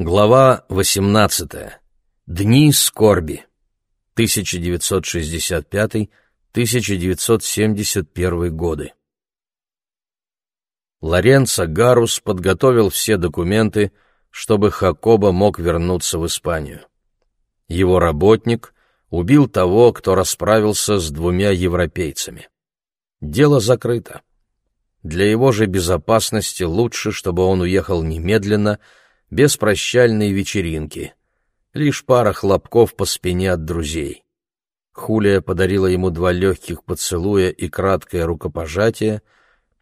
Глава 18. Дни скорби. 1965-1971 годы. Лоренцо Гарус подготовил все документы, чтобы Хакоба мог вернуться в Испанию. Его работник убил того, кто расправился с двумя европейцами. Дело закрыто. Для его же безопасности лучше, чтобы он уехал немедленно, без прощальной вечеринки. Лишь пара хлопков по спине от друзей. Хулия подарила ему два легких поцелуя и краткое рукопожатие.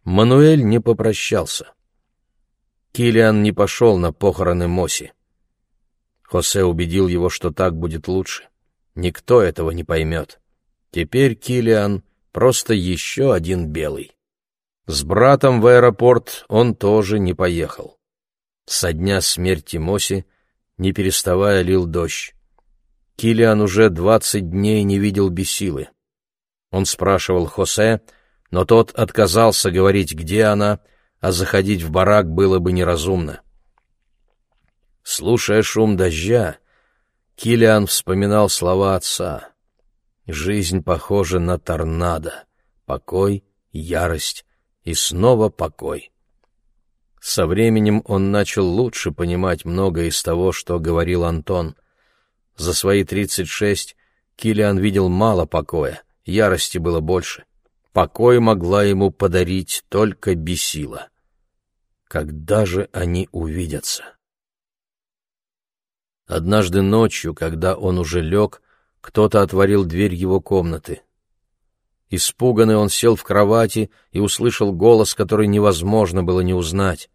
Мануэль не попрощался. Килиан не пошел на похороны Моси. Хосе убедил его, что так будет лучше. Никто этого не поймет. Теперь Килиан просто еще один белый. С братом в аэропорт он тоже не поехал. Со дня смерти Моси, не переставая, лил дождь. Килиан уже двадцать дней не видел Бесилы. Он спрашивал Хосе, но тот отказался говорить, где она, а заходить в барак было бы неразумно. Слушая шум дождя, Килиан вспоминал слова отца. «Жизнь похожа на торнадо. Покой, ярость и снова покой». Со временем он начал лучше понимать многое из того, что говорил Антон. За свои тридцать шесть Килиан видел мало покоя, ярости было больше. Покой могла ему подарить только бесила. Когда же они увидятся? Однажды ночью, когда он уже лег, кто-то отворил дверь его комнаты. Испуганный он сел в кровати и услышал голос, который невозможно было не узнать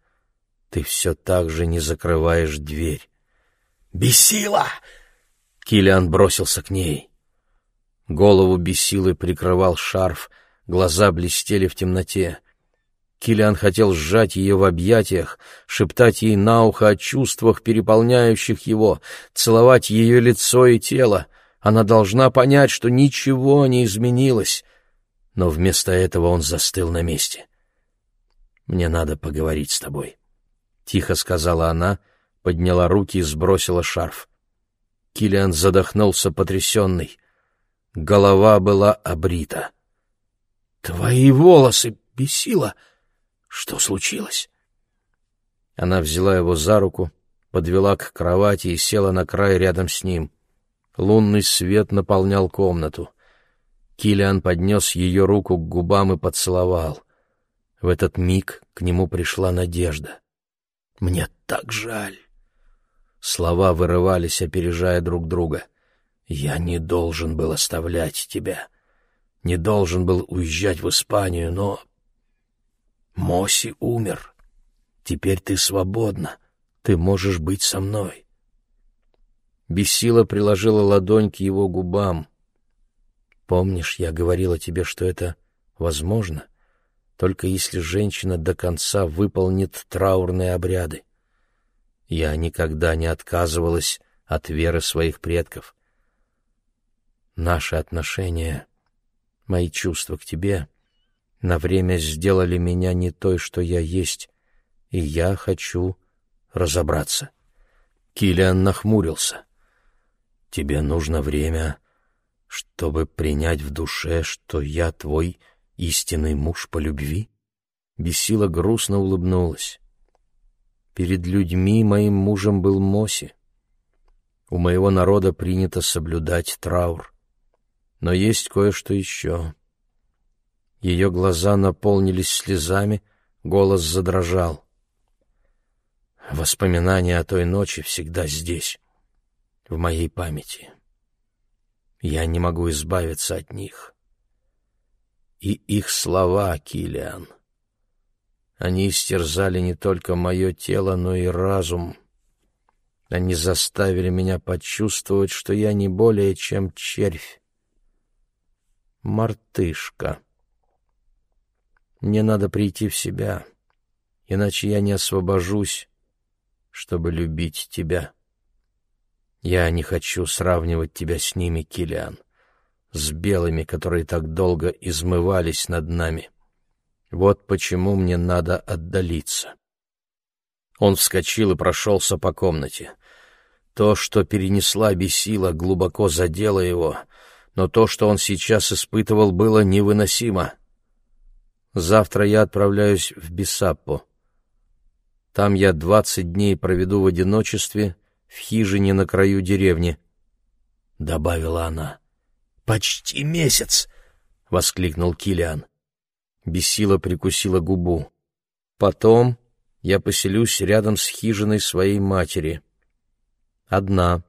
ты все так же не закрываешь дверь. «Бесила!» Килиан бросился к ней. Голову бесилы прикрывал шарф, глаза блестели в темноте. Килиан хотел сжать ее в объятиях, шептать ей на ухо о чувствах, переполняющих его, целовать ее лицо и тело. Она должна понять, что ничего не изменилось. Но вместо этого он застыл на месте. «Мне надо поговорить с тобой». — тихо сказала она, подняла руки и сбросила шарф. Килиан задохнулся потрясенный. Голова была обрита. «Твои волосы бесило! Что случилось?» Она взяла его за руку, подвела к кровати и села на край рядом с ним. Лунный свет наполнял комнату. Килиан поднес ее руку к губам и поцеловал. В этот миг к нему пришла надежда. Мне так жаль. Слова вырывались, опережая друг друга. Я не должен был оставлять тебя. Не должен был уезжать в Испанию, но... Моси умер. Теперь ты свободна. Ты можешь быть со мной. Бесила приложила ладонь к его губам. Помнишь, я говорила тебе, что это возможно? Только если женщина до конца выполнит траурные обряды. Я никогда не отказывалась от веры своих предков. Наши отношения, мои чувства к тебе на время сделали меня не той, что я есть, и я хочу разобраться. Килиан нахмурился. Тебе нужно время, чтобы принять в душе, что я твой истинный муж по любви? Бесила грустно улыбнулась. Перед людьми моим мужем был Моси. У моего народа принято соблюдать траур. Но есть кое-что еще. Ее глаза наполнились слезами, голос задрожал. Воспоминания о той ночи всегда здесь, в моей памяти. Я не могу избавиться от них и их слова, Килиан. Они истерзали не только мое тело, но и разум. Они заставили меня почувствовать, что я не более чем червь. Мартышка. Мне надо прийти в себя, иначе я не освобожусь, чтобы любить тебя. Я не хочу сравнивать тебя с ними, Килиан с белыми, которые так долго измывались над нами. Вот почему мне надо отдалиться. Он вскочил и прошелся по комнате. То, что перенесла бесила, глубоко задело его, но то, что он сейчас испытывал, было невыносимо. Завтра я отправляюсь в Бесаппо. Там я двадцать дней проведу в одиночестве в хижине на краю деревни, — добавила она. — Почти месяц! — воскликнул Килиан. Бесила прикусила губу. Потом я поселюсь рядом с хижиной своей матери. Одна.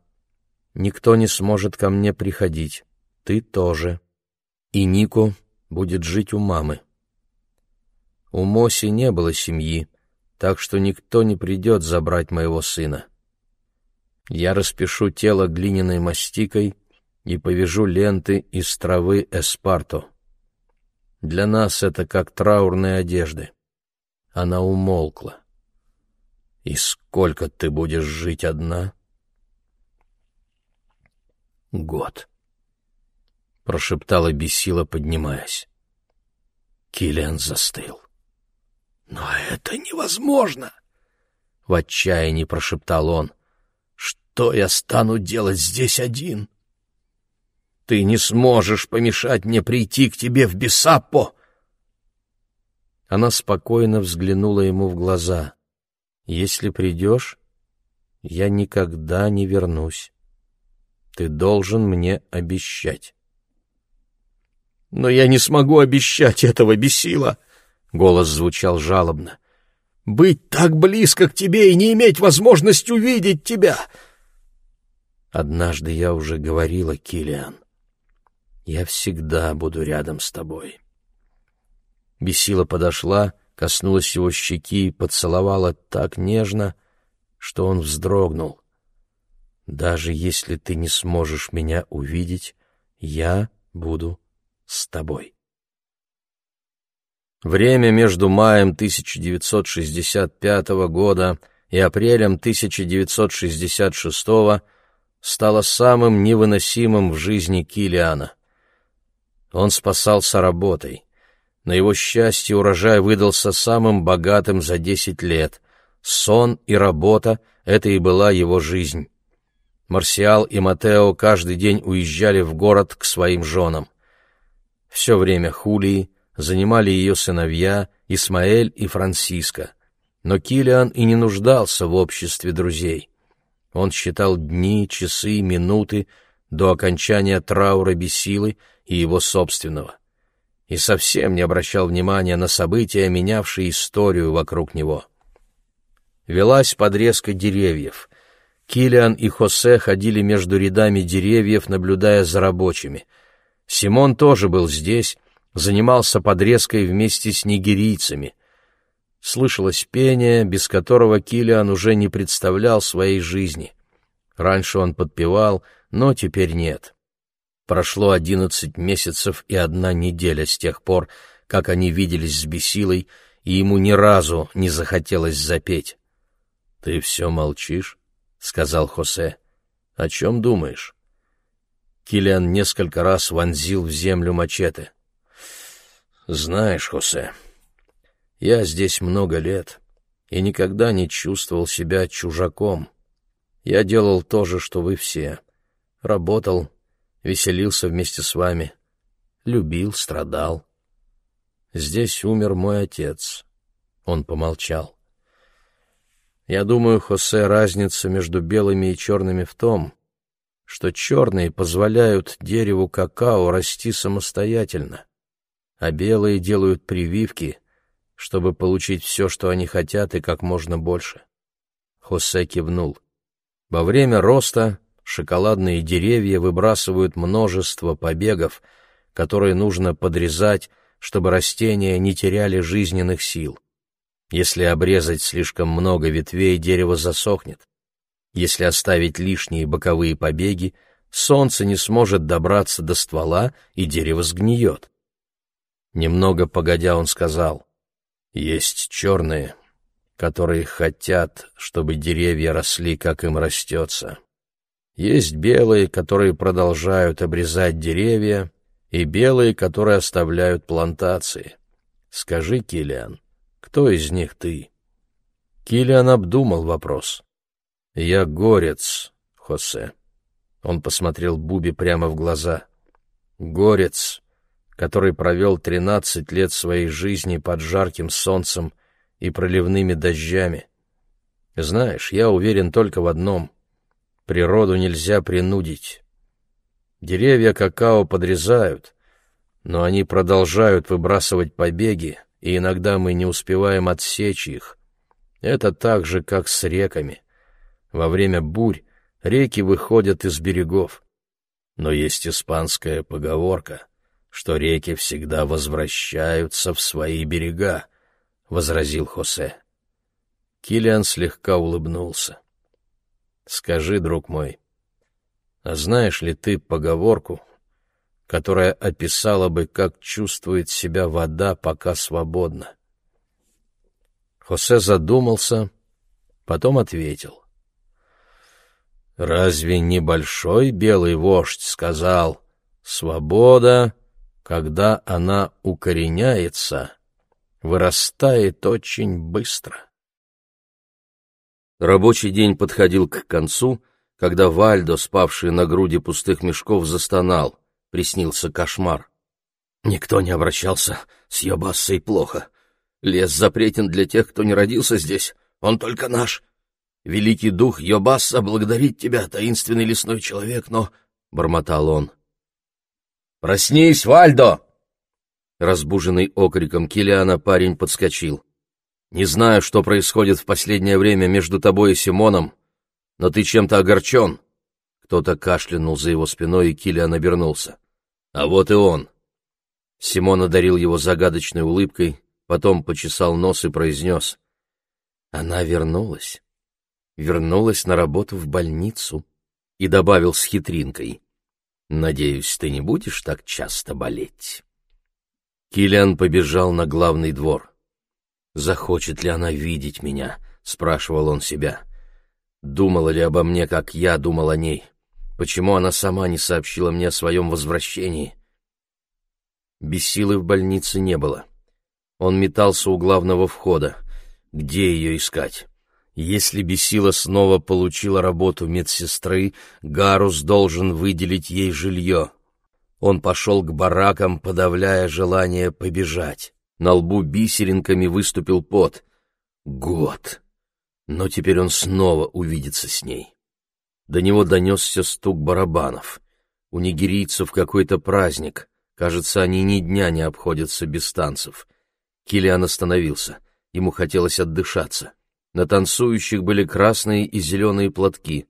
Никто не сможет ко мне приходить. Ты тоже. И Нико будет жить у мамы. У Моси не было семьи, так что никто не придет забрать моего сына. Я распишу тело глиняной мастикой и повяжу ленты из травы эспарто. Для нас это как траурные одежды. Она умолкла. «И сколько ты будешь жить одна?» «Год», — прошептала Бесила, поднимаясь. Киллиан застыл. «Но это невозможно!» — в отчаянии прошептал он. «Что я стану делать здесь один?» Ты не сможешь помешать мне прийти к тебе в Бесаппо!» Она спокойно взглянула ему в глаза. «Если придешь, я никогда не вернусь. Ты должен мне обещать». «Но я не смогу обещать этого, бесила!» — голос звучал жалобно. «Быть так близко к тебе и не иметь возможности увидеть тебя!» Однажды я уже говорила, Килиан. Я всегда буду рядом с тобой. Бесила подошла, коснулась его щеки и поцеловала так нежно, что он вздрогнул. Даже если ты не сможешь меня увидеть, я буду с тобой. Время между маем 1965 года и апрелем 1966 стало самым невыносимым в жизни Килиана. Он спасался работой. На его счастье урожай выдался самым богатым за десять лет. Сон и работа — это и была его жизнь. Марсиал и Матео каждый день уезжали в город к своим женам. Все время Хулии занимали ее сыновья Исмаэль и Франциско. Но Килиан и не нуждался в обществе друзей. Он считал дни, часы, минуты до окончания траура бессилы и его собственного, и совсем не обращал внимания на события, менявшие историю вокруг него. Велась подрезка деревьев. Килиан и Хосе ходили между рядами деревьев, наблюдая за рабочими. Симон тоже был здесь, занимался подрезкой вместе с нигерийцами. Слышалось пение, без которого Килиан уже не представлял своей жизни. Раньше он подпевал, но теперь нет. Прошло одиннадцать месяцев и одна неделя с тех пор, как они виделись с Бесилой, и ему ни разу не захотелось запеть. — Ты все молчишь? — сказал Хосе. — О чем думаешь? Килиан несколько раз вонзил в землю мачете. — Знаешь, Хосе, я здесь много лет и никогда не чувствовал себя чужаком. Я делал то же, что вы все. Работал, веселился вместе с вами, любил, страдал. Здесь умер мой отец. Он помолчал. Я думаю, Хосе, разница между белыми и черными в том, что черные позволяют дереву какао расти самостоятельно, а белые делают прививки, чтобы получить все, что они хотят, и как можно больше. Хосе кивнул. Во время роста шоколадные деревья выбрасывают множество побегов, которые нужно подрезать, чтобы растения не теряли жизненных сил. Если обрезать слишком много ветвей, дерево засохнет. Если оставить лишние боковые побеги, солнце не сможет добраться до ствола, и дерево сгниет. Немного погодя он сказал, «Есть черные, которые хотят, чтобы деревья росли, как им растется. Есть белые, которые продолжают обрезать деревья, и белые, которые оставляют плантации. Скажи, Килиан, кто из них ты? Киллиан обдумал вопрос. «Я горец, Хосе». Он посмотрел Буби прямо в глаза. «Горец, который провел тринадцать лет своей жизни под жарким солнцем и проливными дождями. Знаешь, я уверен только в одном — природу нельзя принудить. Деревья какао подрезают, но они продолжают выбрасывать побеги, и иногда мы не успеваем отсечь их. Это так же, как с реками. Во время бурь реки выходят из берегов. Но есть испанская поговорка, что реки всегда возвращаются в свои берега, — возразил Хосе. Килиан слегка улыбнулся. «Скажи, друг мой, а знаешь ли ты поговорку, которая описала бы, как чувствует себя вода, пока свободна?» Хосе задумался, потом ответил. «Разве небольшой белый вождь сказал, свобода, когда она укореняется, вырастает очень быстро?» Рабочий день подходил к концу, когда Вальдо, спавший на груди пустых мешков, застонал. Приснился кошмар. Никто не обращался с Йобассой плохо. Лес запретен для тех, кто не родился здесь. Он только наш. Великий дух Йобасса благодарит тебя, таинственный лесной человек, но... — бормотал он. «Проснись, Вальдо!» Разбуженный окриком Килиана парень подскочил. Не знаю, что происходит в последнее время между тобой и Симоном, но ты чем-то огорчен. Кто-то кашлянул за его спиной, и Киллиан обернулся. А вот и он. Симон одарил его загадочной улыбкой, потом почесал нос и произнес. Она вернулась. Вернулась на работу в больницу. И добавил с хитринкой. Надеюсь, ты не будешь так часто болеть. Киллиан побежал на главный двор. «Захочет ли она видеть меня?» — спрашивал он себя. «Думала ли обо мне, как я думал о ней? Почему она сама не сообщила мне о своем возвращении?» Бесилы в больнице не было. Он метался у главного входа. Где ее искать? Если Бесила снова получила работу медсестры, Гарус должен выделить ей жилье. Он пошел к баракам, подавляя желание побежать. На лбу бисеринками выступил пот. Год. Но теперь он снова увидится с ней. До него донесся стук барабанов. У нигерийцев какой-то праздник. Кажется, они ни дня не обходятся без танцев. Килиан остановился. Ему хотелось отдышаться. На танцующих были красные и зеленые платки.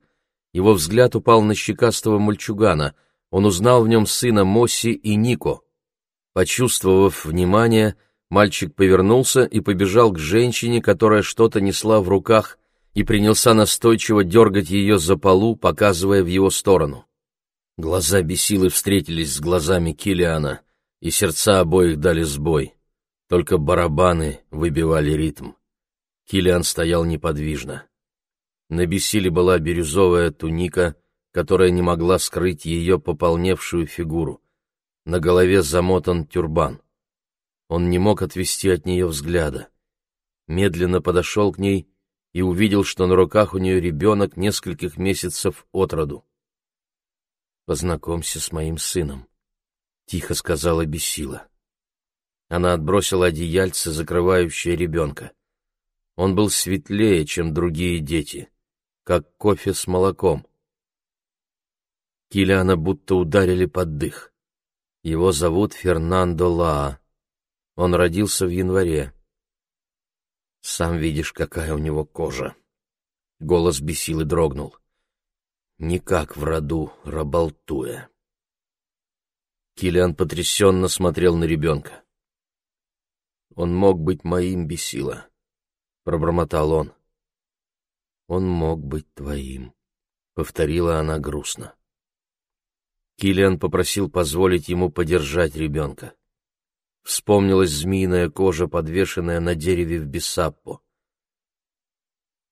Его взгляд упал на щекастого мальчугана. Он узнал в нем сына Мосси и Нико. Почувствовав внимание, Мальчик повернулся и побежал к женщине, которая что-то несла в руках, и принялся настойчиво дергать ее за полу, показывая в его сторону. Глаза бесилы встретились с глазами Килиана, и сердца обоих дали сбой. Только барабаны выбивали ритм. Килиан стоял неподвижно. На бесиле была бирюзовая туника, которая не могла скрыть ее пополневшую фигуру. На голове замотан тюрбан. Он не мог отвести от нее взгляда. Медленно подошел к ней и увидел, что на руках у нее ребенок нескольких месяцев от роду. «Познакомься с моим сыном», — тихо сказала Бесила. Она отбросила одеяльце, закрывающее ребенка. Он был светлее, чем другие дети, как кофе с молоком. Килиана будто ударили под дых. Его зовут Фернандо Лаа. Он родился в январе. Сам видишь, какая у него кожа. Голос бесил и дрогнул. Никак в роду Рабалтуя. Килиан потрясенно смотрел на ребенка. Он мог быть моим бесила, пробормотал он. Он мог быть твоим, повторила она грустно. Килиан попросил позволить ему подержать ребенка. Вспомнилась змеиная кожа, подвешенная на дереве в Бесаппо.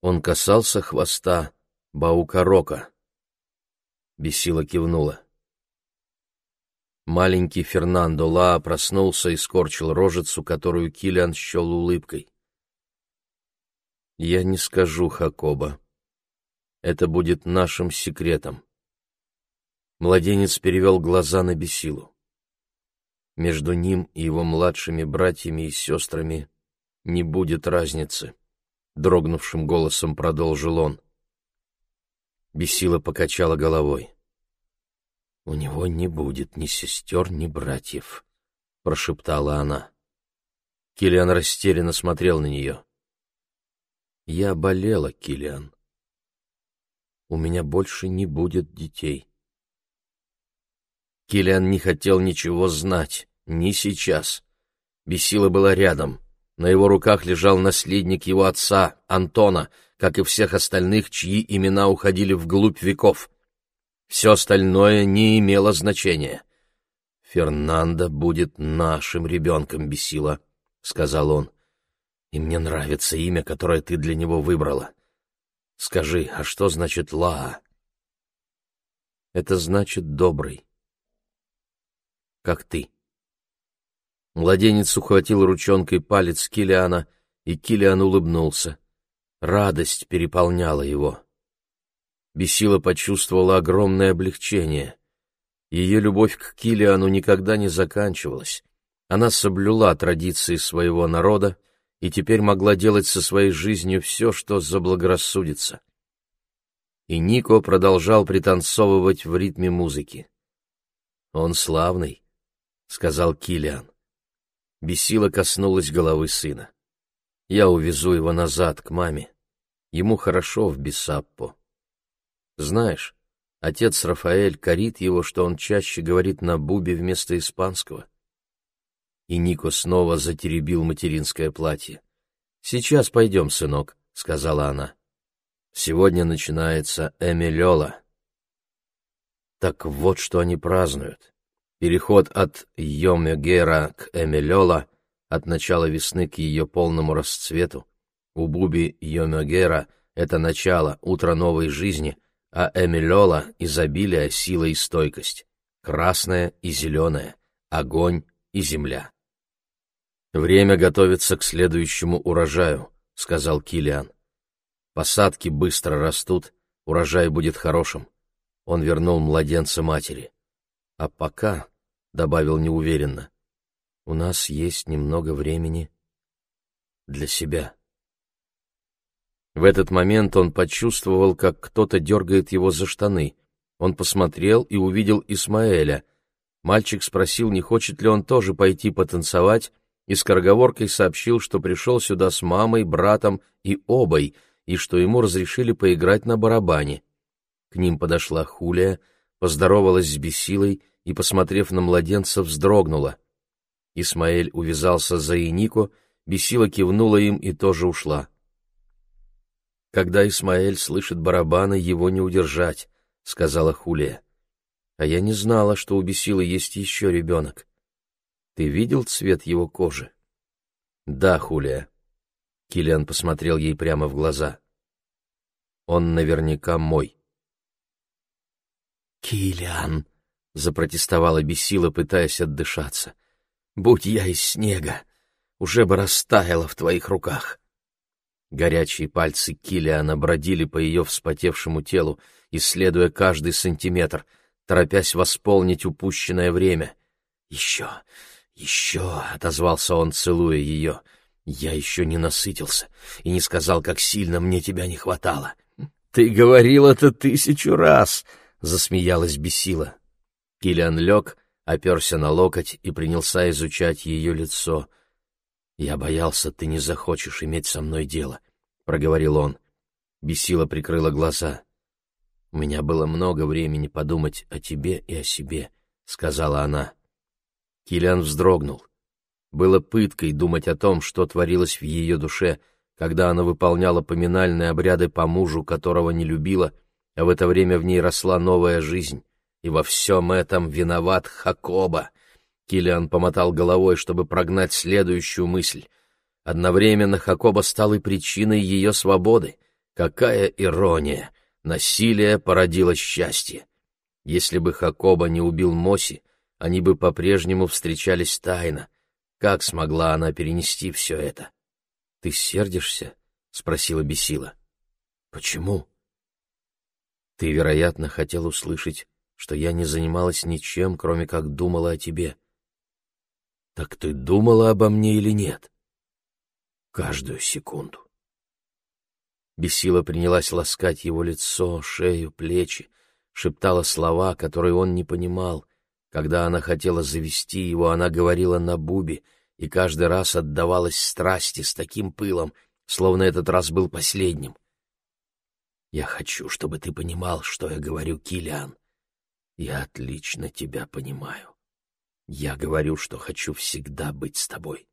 Он касался хвоста Баукарока. Бесила кивнула. Маленький Фернандо Ла проснулся и скорчил рожицу, которую Килиан счел улыбкой. Я не скажу Хакоба. Это будет нашим секретом. Младенец перевел глаза на Бесилу. Между ним и его младшими братьями и сестрами не будет разницы, — дрогнувшим голосом продолжил он. Бесила покачала головой. «У него не будет ни сестер, ни братьев», — прошептала она. Килиан растерянно смотрел на нее. «Я болела, Килиан. У меня больше не будет детей». Килиан не хотел ничего знать, ни сейчас. Бесила была рядом. На его руках лежал наследник его отца, Антона, как и всех остальных, чьи имена уходили вглубь веков. Все остальное не имело значения. «Фернандо будет нашим ребенком, Бесила», — сказал он. «И мне нравится имя, которое ты для него выбрала. Скажи, а что значит Лаа?» «Это значит добрый» как ты. Младенец ухватил ручонкой палец Килиана, и Килиан улыбнулся. Радость переполняла его. Бесила почувствовала огромное облегчение. Ее любовь к Килиану никогда не заканчивалась. Она соблюла традиции своего народа и теперь могла делать со своей жизнью все, что заблагорассудится. И Нико продолжал пританцовывать в ритме музыки. Он славный, сказал Килиан. Бесила коснулась головы сына. Я увезу его назад к маме. Ему хорошо в Бесаппо. Знаешь, отец Рафаэль корит его, что он чаще говорит на бубе вместо испанского. И Нико снова затеребил материнское платье. «Сейчас пойдем, сынок», — сказала она. «Сегодня начинается Эмилёла». Так вот, что они празднуют. Переход от Йомегера к Эмилёла, от начала весны к ее полному расцвету. У Буби Йомегера — это начало, утро новой жизни, а Эмилёла — изобилие, сила и стойкость. Красное и зеленое, огонь и земля. «Время готовится к следующему урожаю», — сказал Килиан. «Посадки быстро растут, урожай будет хорошим». Он вернул младенца матери. «А пока — добавил неуверенно. «У нас есть немного времени для себя». В этот момент он почувствовал, как кто-то дергает его за штаны. Он посмотрел и увидел Исмаэля. Мальчик спросил, не хочет ли он тоже пойти потанцевать, и скороговоркой сообщил, что пришел сюда с мамой, братом и обой, и что ему разрешили поиграть на барабане. К ним подошла Хулия, поздоровалась с Бесилой и, посмотрев на младенца, вздрогнула. Исмаэль увязался за Инико, Бесила кивнула им и тоже ушла. «Когда Исмаэль слышит барабаны, его не удержать», — сказала Хулия. «А я не знала, что у Бесилы есть еще ребенок. Ты видел цвет его кожи?» «Да, Хулия». Киллиан посмотрел ей прямо в глаза. «Он наверняка мой». «Киллиан», — запротестовала Бесила, пытаясь отдышаться. «Будь я из снега, уже бы растаяла в твоих руках». Горячие пальцы Килиана бродили по ее вспотевшему телу, исследуя каждый сантиметр, торопясь восполнить упущенное время. «Еще, еще!» — отозвался он, целуя ее. «Я еще не насытился и не сказал, как сильно мне тебя не хватало». «Ты говорил это тысячу раз!» — засмеялась Бесила. Киллиан лег, оперся на локоть и принялся изучать ее лицо. «Я боялся, ты не захочешь иметь со мной дело», — проговорил он. Бесила прикрыла глаза. «У меня было много времени подумать о тебе и о себе», — сказала она. Киллиан вздрогнул. Было пыткой думать о том, что творилось в ее душе, когда она выполняла поминальные обряды по мужу, которого не любила, а в это время в ней росла новая жизнь. И во всем этом виноват Хакоба. Килиан помотал головой, чтобы прогнать следующую мысль. Одновременно Хакоба стал и причиной ее свободы. Какая ирония! Насилие породило счастье. Если бы Хакоба не убил Моси, они бы по-прежнему встречались тайно. Как смогла она перенести все это? — Ты сердишься? — спросила Бесила. Почему? Ты, вероятно, хотел услышать, что я не занималась ничем, кроме как думала о тебе. Так ты думала обо мне или нет? Каждую секунду. Бесила принялась ласкать его лицо, шею, плечи, шептала слова, которые он не понимал. Когда она хотела завести его, она говорила на бубе и каждый раз отдавалась страсти с таким пылом, словно этот раз был последним. «Я хочу, чтобы ты понимал, что я говорю, Килиан. Я отлично тебя понимаю. Я говорю, что хочу всегда быть с тобой.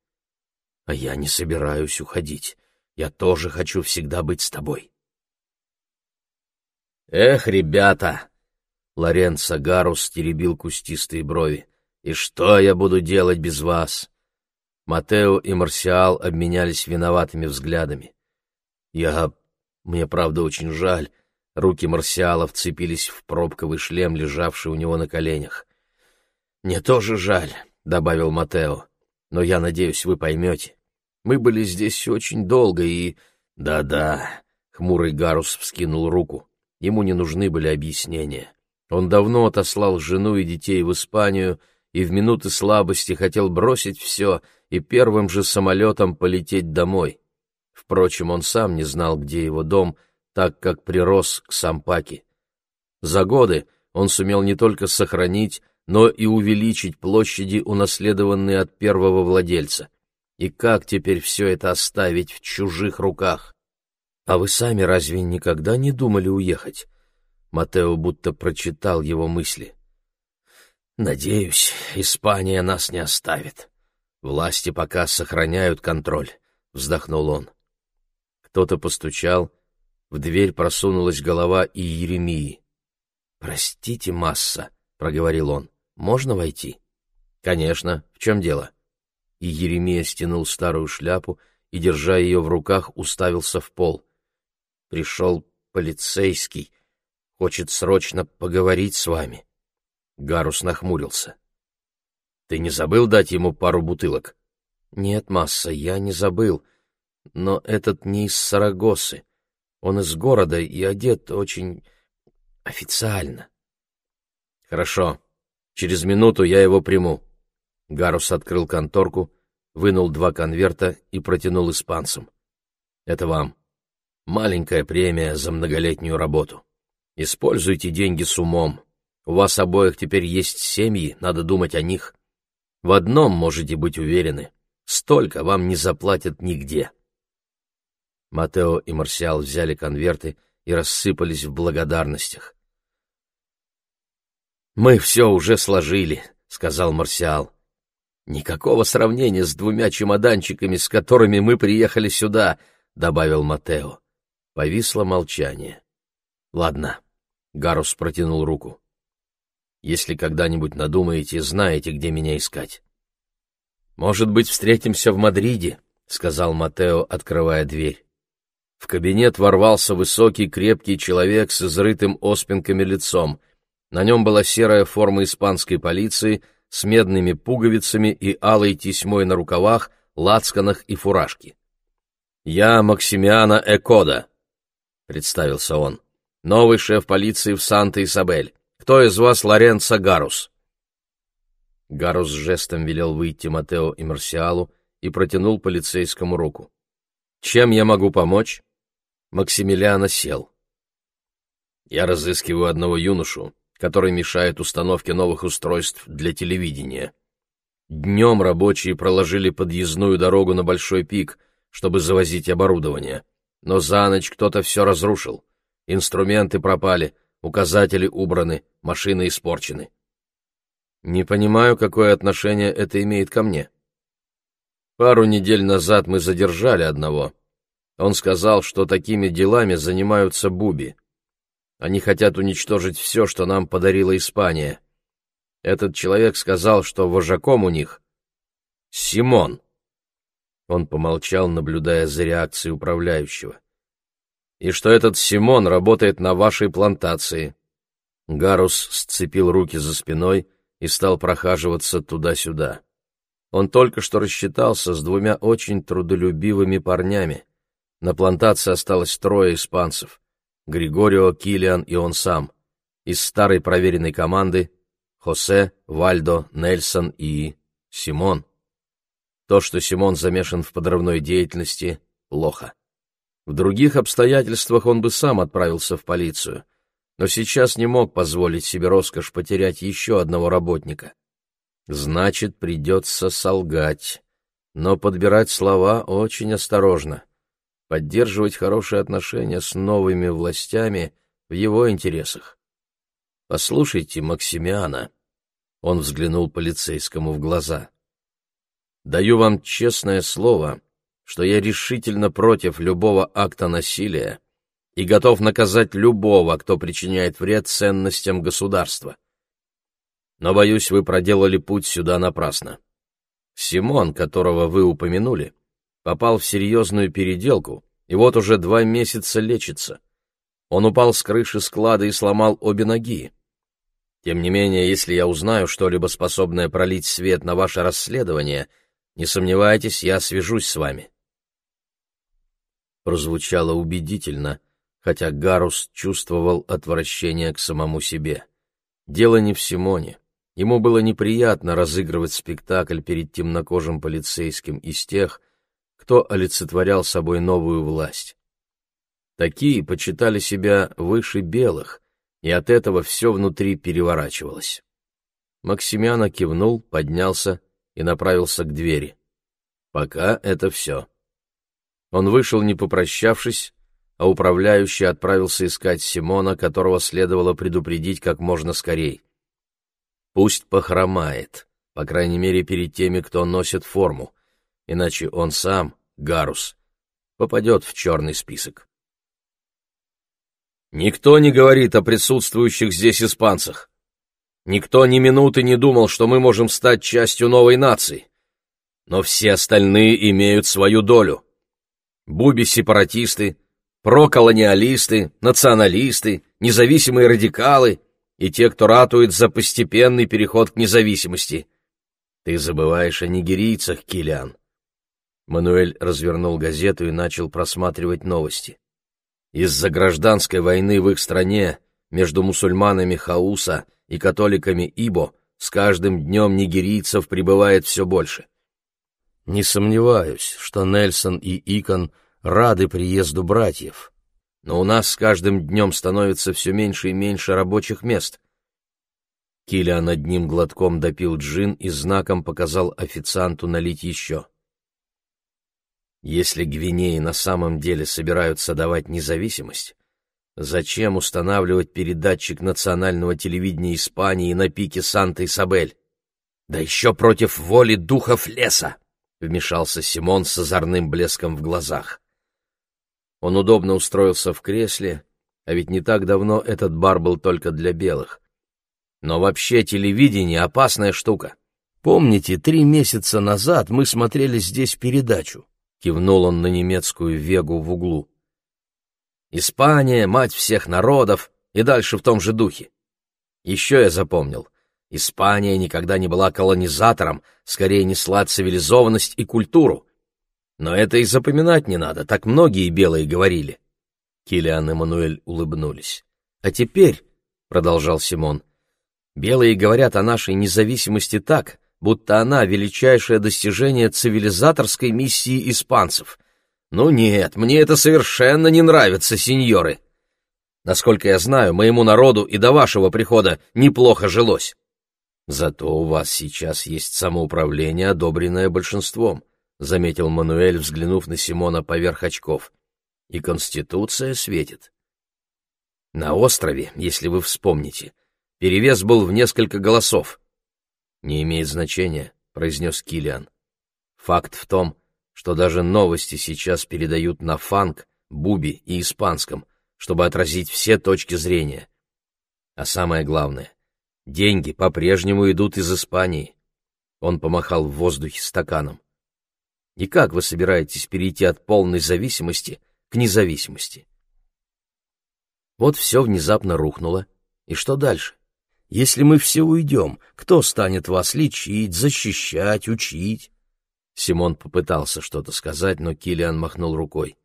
А я не собираюсь уходить. Я тоже хочу всегда быть с тобой». «Эх, ребята!» Лоренцо Гарус теребил кустистые брови. «И что я буду делать без вас?» Матео и Марсиал обменялись виноватыми взглядами. «Я... Мне, правда, очень жаль». Руки Марсиала вцепились в пробковый шлем, лежавший у него на коленях. «Мне тоже жаль», — добавил Матео. «Но я надеюсь, вы поймете. Мы были здесь очень долго и...» «Да-да», — хмурый Гарус вскинул руку. Ему не нужны были объяснения. Он давно отослал жену и детей в Испанию и в минуты слабости хотел бросить все и первым же самолетом полететь домой. Впрочем, он сам не знал, где его дом, так как прирос к Сампаке. За годы он сумел не только сохранить, но и увеличить площади, унаследованные от первого владельца. И как теперь все это оставить в чужих руках? А вы сами разве никогда не думали уехать? Матео будто прочитал его мысли. «Надеюсь, Испания нас не оставит. Власти пока сохраняют контроль», — вздохнул он. Кто-то постучал, в дверь просунулась голова и Еремии. «Простите, масса», — проговорил он, — «можно войти?» «Конечно. В чем дело?» И Еремия стянул старую шляпу и, держа ее в руках, уставился в пол. «Пришел полицейский», хочет срочно поговорить с вами. Гарус нахмурился. Ты не забыл дать ему пару бутылок? Нет, масса, я не забыл. Но этот не из Сарагосы. Он из города и одет очень официально. Хорошо. Через минуту я его приму. Гарус открыл конторку, вынул два конверта и протянул испанцам. Это вам. Маленькая премия за многолетнюю работу. Используйте деньги с умом. У вас обоих теперь есть семьи, надо думать о них. В одном можете быть уверены. Столько вам не заплатят нигде. Матео и Марсиал взяли конверты и рассыпались в благодарностях. «Мы все уже сложили», — сказал Марсиал. «Никакого сравнения с двумя чемоданчиками, с которыми мы приехали сюда», — добавил Матео. Повисло молчание. «Ладно», — Гарус протянул руку. «Если когда-нибудь надумаете, знаете, где меня искать». «Может быть, встретимся в Мадриде», — сказал Матео, открывая дверь. В кабинет ворвался высокий, крепкий человек с изрытым оспинками лицом. На нем была серая форма испанской полиции с медными пуговицами и алой тесьмой на рукавах, лацканах и фуражке. «Я Максимиана Экода», — представился он новый шеф полиции в Санта-Исабель. Кто из вас Лоренцо Гарус?» Гарус жестом велел выйти Матео и Марсиалу и протянул полицейскому руку. «Чем я могу помочь?» Максимилиано сел. «Я разыскиваю одного юношу, который мешает установке новых устройств для телевидения. Днем рабочие проложили подъездную дорогу на Большой пик, чтобы завозить оборудование, но за ночь кто-то все разрушил. Инструменты пропали, указатели убраны, машины испорчены. Не понимаю, какое отношение это имеет ко мне. Пару недель назад мы задержали одного. Он сказал, что такими делами занимаются буби. Они хотят уничтожить все, что нам подарила Испания. Этот человек сказал, что вожаком у них Симон. Он помолчал, наблюдая за реакцией управляющего и что этот Симон работает на вашей плантации». Гарус сцепил руки за спиной и стал прохаживаться туда-сюда. Он только что рассчитался с двумя очень трудолюбивыми парнями. На плантации осталось трое испанцев — Григорио, Килиан и он сам. Из старой проверенной команды — Хосе, Вальдо, Нельсон и Симон. То, что Симон замешан в подрывной деятельности — плохо. В других обстоятельствах он бы сам отправился в полицию, но сейчас не мог позволить себе роскошь потерять еще одного работника. Значит, придется солгать, но подбирать слова очень осторожно. Поддерживать хорошие отношения с новыми властями в его интересах. «Послушайте, Максимиана», — он взглянул полицейскому в глаза, — «даю вам честное слово, что я решительно против любого акта насилия и готов наказать любого, кто причиняет вред ценностям государства. Но, боюсь, вы проделали путь сюда напрасно. Симон, которого вы упомянули, попал в серьезную переделку и вот уже два месяца лечится. Он упал с крыши склада и сломал обе ноги. Тем не менее, если я узнаю что-либо способное пролить свет на ваше расследование, не сомневайтесь, я свяжусь с вами. Прозвучало убедительно, хотя Гарус чувствовал отвращение к самому себе. Дело не в Симоне. Ему было неприятно разыгрывать спектакль перед темнокожим полицейским из тех, кто олицетворял собой новую власть. Такие почитали себя выше белых, и от этого все внутри переворачивалось. Максимяна кивнул, поднялся и направился к двери. Пока это все. Он вышел, не попрощавшись, а управляющий отправился искать Симона, которого следовало предупредить как можно скорей. Пусть похромает, по крайней мере, перед теми, кто носит форму, иначе он сам, Гарус, попадет в черный список. Никто не говорит о присутствующих здесь испанцах. Никто ни минуты не думал, что мы можем стать частью новой нации. Но все остальные имеют свою долю. Буби-сепаратисты, проколониалисты, националисты, независимые радикалы и те, кто ратует за постепенный переход к независимости. Ты забываешь о нигерийцах, Килиан. Мануэль развернул газету и начал просматривать новости. Из-за гражданской войны в их стране между мусульманами Хауса и католиками Ибо с каждым днем нигерийцев прибывает все больше. Не сомневаюсь, что Нельсон и Икон рады приезду братьев, но у нас с каждым днем становится все меньше и меньше рабочих мест. Килиан одним глотком допил джин и знаком показал официанту налить еще. Если Гвинеи на самом деле собираются давать независимость, зачем устанавливать передатчик национального телевидения Испании на пике Санта-Исабель? Да еще против воли духов леса! — вмешался Симон с озорным блеском в глазах. Он удобно устроился в кресле, а ведь не так давно этот бар был только для белых. Но вообще телевидение — опасная штука. Помните, три месяца назад мы смотрели здесь передачу? Кивнул он на немецкую вегу в углу. Испания, мать всех народов, и дальше в том же духе. Еще я запомнил. Испания никогда не была колонизатором, скорее несла цивилизованность и культуру. Но это и запоминать не надо, так многие белые говорили. Килиан и Мануэль улыбнулись. А теперь, — продолжал Симон, — белые говорят о нашей независимости так, будто она величайшее достижение цивилизаторской миссии испанцев. Ну нет, мне это совершенно не нравится, сеньоры. Насколько я знаю, моему народу и до вашего прихода неплохо жилось. Зато у вас сейчас есть самоуправление, одобренное большинством, заметил Мануэль, взглянув на Симона поверх очков. И конституция светит. На острове, если вы вспомните, перевес был в несколько голосов. «Не имеет значения», — произнес Килиан. «Факт в том, что даже новости сейчас передают на фанк, буби и испанском, чтобы отразить все точки зрения. А самое главное, деньги по-прежнему идут из Испании». Он помахал в воздухе стаканом. «И как вы собираетесь перейти от полной зависимости к независимости?» Вот все внезапно рухнуло. И что дальше? Если мы все уйдем, кто станет вас лечить, защищать, учить?» Симон попытался что-то сказать, но Килиан махнул рукой.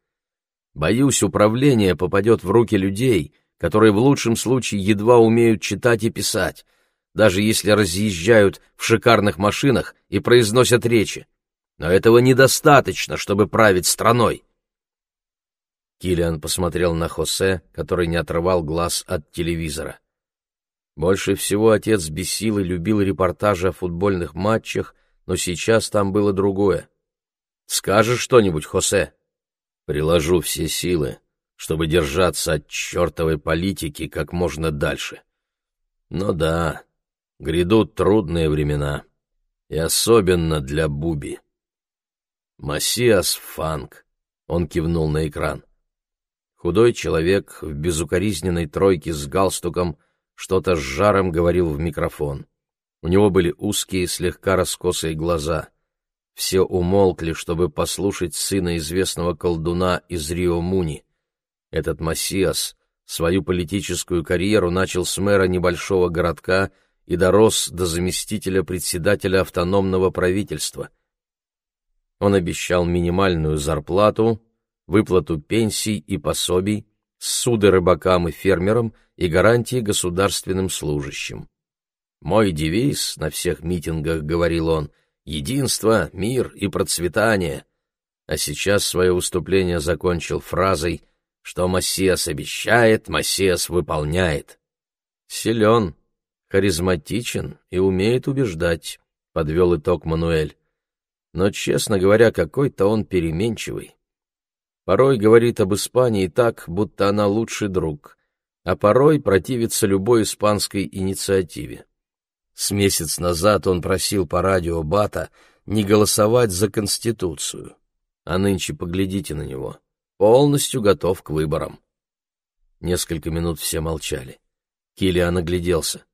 Боюсь, управление попадет в руки людей, которые в лучшем случае едва умеют читать и писать, даже если разъезжают в шикарных машинах и произносят речи. Но этого недостаточно, чтобы править страной. Килиан посмотрел на Хосе, который не отрывал глаз от телевизора. Больше всего отец бесил и любил репортажи о футбольных матчах, но сейчас там было другое. «Скажешь что-нибудь, Хосе?» «Приложу все силы, чтобы держаться от чертовой политики как можно дальше. Но да, грядут трудные времена, и особенно для Буби». «Массиас Фанк», — он кивнул на экран. Худой человек в безукоризненной тройке с галстуком что-то с жаром говорил в микрофон. У него были узкие, слегка раскосые глаза. Все умолкли, чтобы послушать сына известного колдуна из Рио-Муни. Этот Массиас свою политическую карьеру начал с мэра небольшого городка и дорос до заместителя председателя автономного правительства. Он обещал минимальную зарплату, выплату пенсий и пособий, суды рыбакам и фермерам и гарантии государственным служащим. «Мой девиз на всех митингах, — говорил он, — единство, мир и процветание». А сейчас свое выступление закончил фразой, что Массиас обещает, Массиас выполняет. Силен, харизматичен и умеет убеждать, — подвел итог Мануэль. Но, честно говоря, какой-то он переменчивый. Порой говорит об Испании так, будто она лучший друг, а порой противится любой испанской инициативе. С месяц назад он просил по радио Бата не голосовать за Конституцию, а нынче поглядите на него, полностью готов к выборам. Несколько минут все молчали. Килиан огляделся.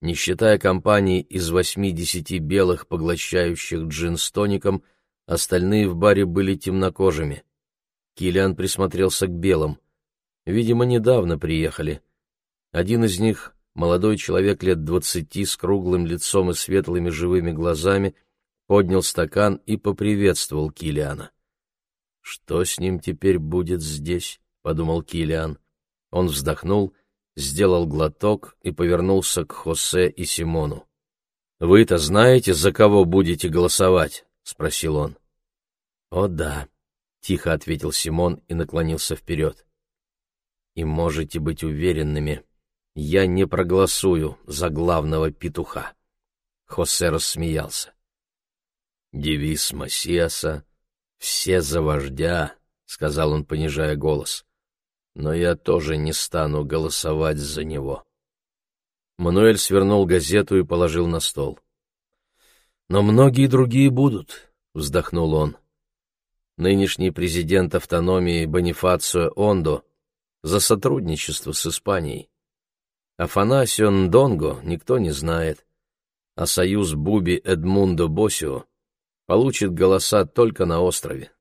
Не считая компании из восьми-десяти белых, поглощающих джин с тоником, остальные в баре были темнокожими. Килиан присмотрелся к белым. Видимо, недавно приехали. Один из них, молодой человек лет двадцати с круглым лицом и светлыми живыми глазами, поднял стакан и поприветствовал Килиана. «Что с ним теперь будет здесь?» — подумал Килиан. Он вздохнул, сделал глоток и повернулся к Хосе и Симону. «Вы-то знаете, за кого будете голосовать?» — спросил он. «О да», тихо ответил Симон и наклонился вперед. И можете быть уверенными, я не проголосую за главного петуха. Хосе рассмеялся. Девиз Масиаса «Все за вождя», — сказал он, понижая голос. «Но я тоже не стану голосовать за него». Мануэль свернул газету и положил на стол. «Но многие другие будут», — вздохнул он нынешний президент автономии Бонифацио Ондо, за сотрудничество с Испанией. Афанасио Ндонго никто не знает, а союз Буби Эдмундо Босио получит голоса только на острове.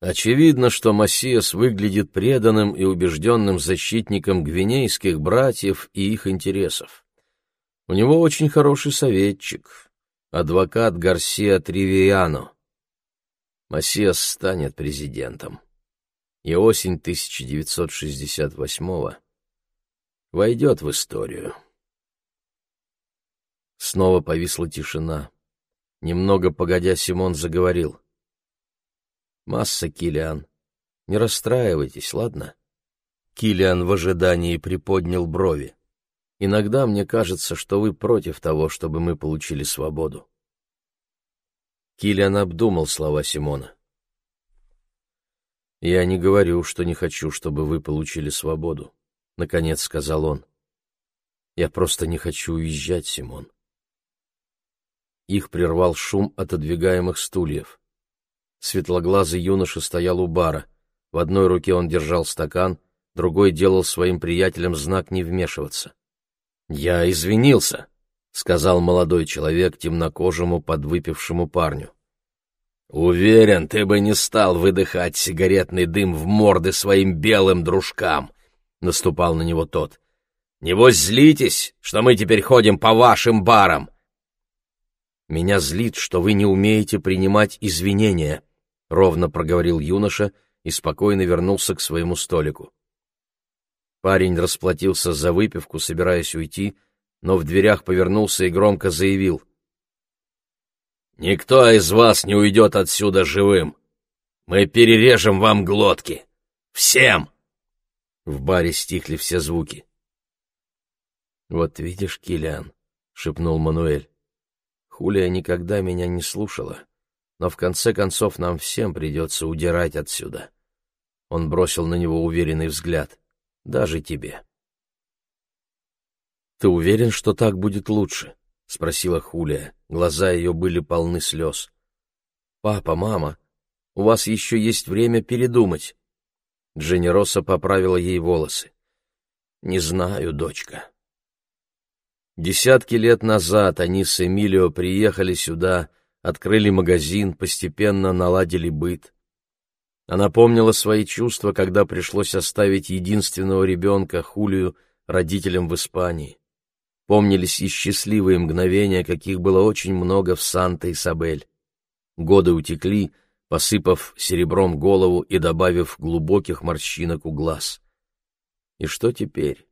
Очевидно, что Массиас выглядит преданным и убежденным защитником гвинейских братьев и их интересов. У него очень хороший советчик, адвокат Гарсия Тривиано. Массиас станет президентом. И осень 1968-го войдет в историю. Снова повисла тишина. Немного погодя, Симон заговорил. «Масса, Килиан, не расстраивайтесь, ладно?» Килиан в ожидании приподнял брови. «Иногда мне кажется, что вы против того, чтобы мы получили свободу. Киллиан обдумал слова Симона. «Я не говорю, что не хочу, чтобы вы получили свободу», — наконец сказал он. «Я просто не хочу уезжать, Симон». Их прервал шум отодвигаемых стульев. Светлоглазый юноша стоял у бара. В одной руке он держал стакан, другой делал своим приятелям знак не вмешиваться. «Я извинился», — сказал молодой человек темнокожему подвыпившему парню. «Уверен, ты бы не стал выдыхать сигаретный дым в морды своим белым дружкам», — наступал на него тот. «Небось злитесь, что мы теперь ходим по вашим барам?» «Меня злит, что вы не умеете принимать извинения», — ровно проговорил юноша и спокойно вернулся к своему столику. Парень расплатился за выпивку, собираясь уйти, но в дверях повернулся и громко заявил. «Никто из вас не уйдет отсюда живым. Мы перережем вам глотки. Всем!» В баре стихли все звуки. «Вот видишь, Килиан, шепнул Мануэль. «Хулия никогда меня не слушала, но в конце концов нам всем придется удирать отсюда». Он бросил на него уверенный взгляд. «Даже тебе». «Ты уверен, что так будет лучше?» — спросила Хулия. Глаза ее были полны слез. «Папа, мама, у вас еще есть время передумать». Дженероса поправила ей волосы. «Не знаю, дочка». Десятки лет назад они с Эмилио приехали сюда, открыли магазин, постепенно наладили быт. Она помнила свои чувства, когда пришлось оставить единственного ребенка, Хулию, родителям в Испании. Помнились и счастливые мгновения, каких было очень много в Санта-Исабель. Годы утекли, посыпав серебром голову и добавив глубоких морщинок у глаз. И что теперь?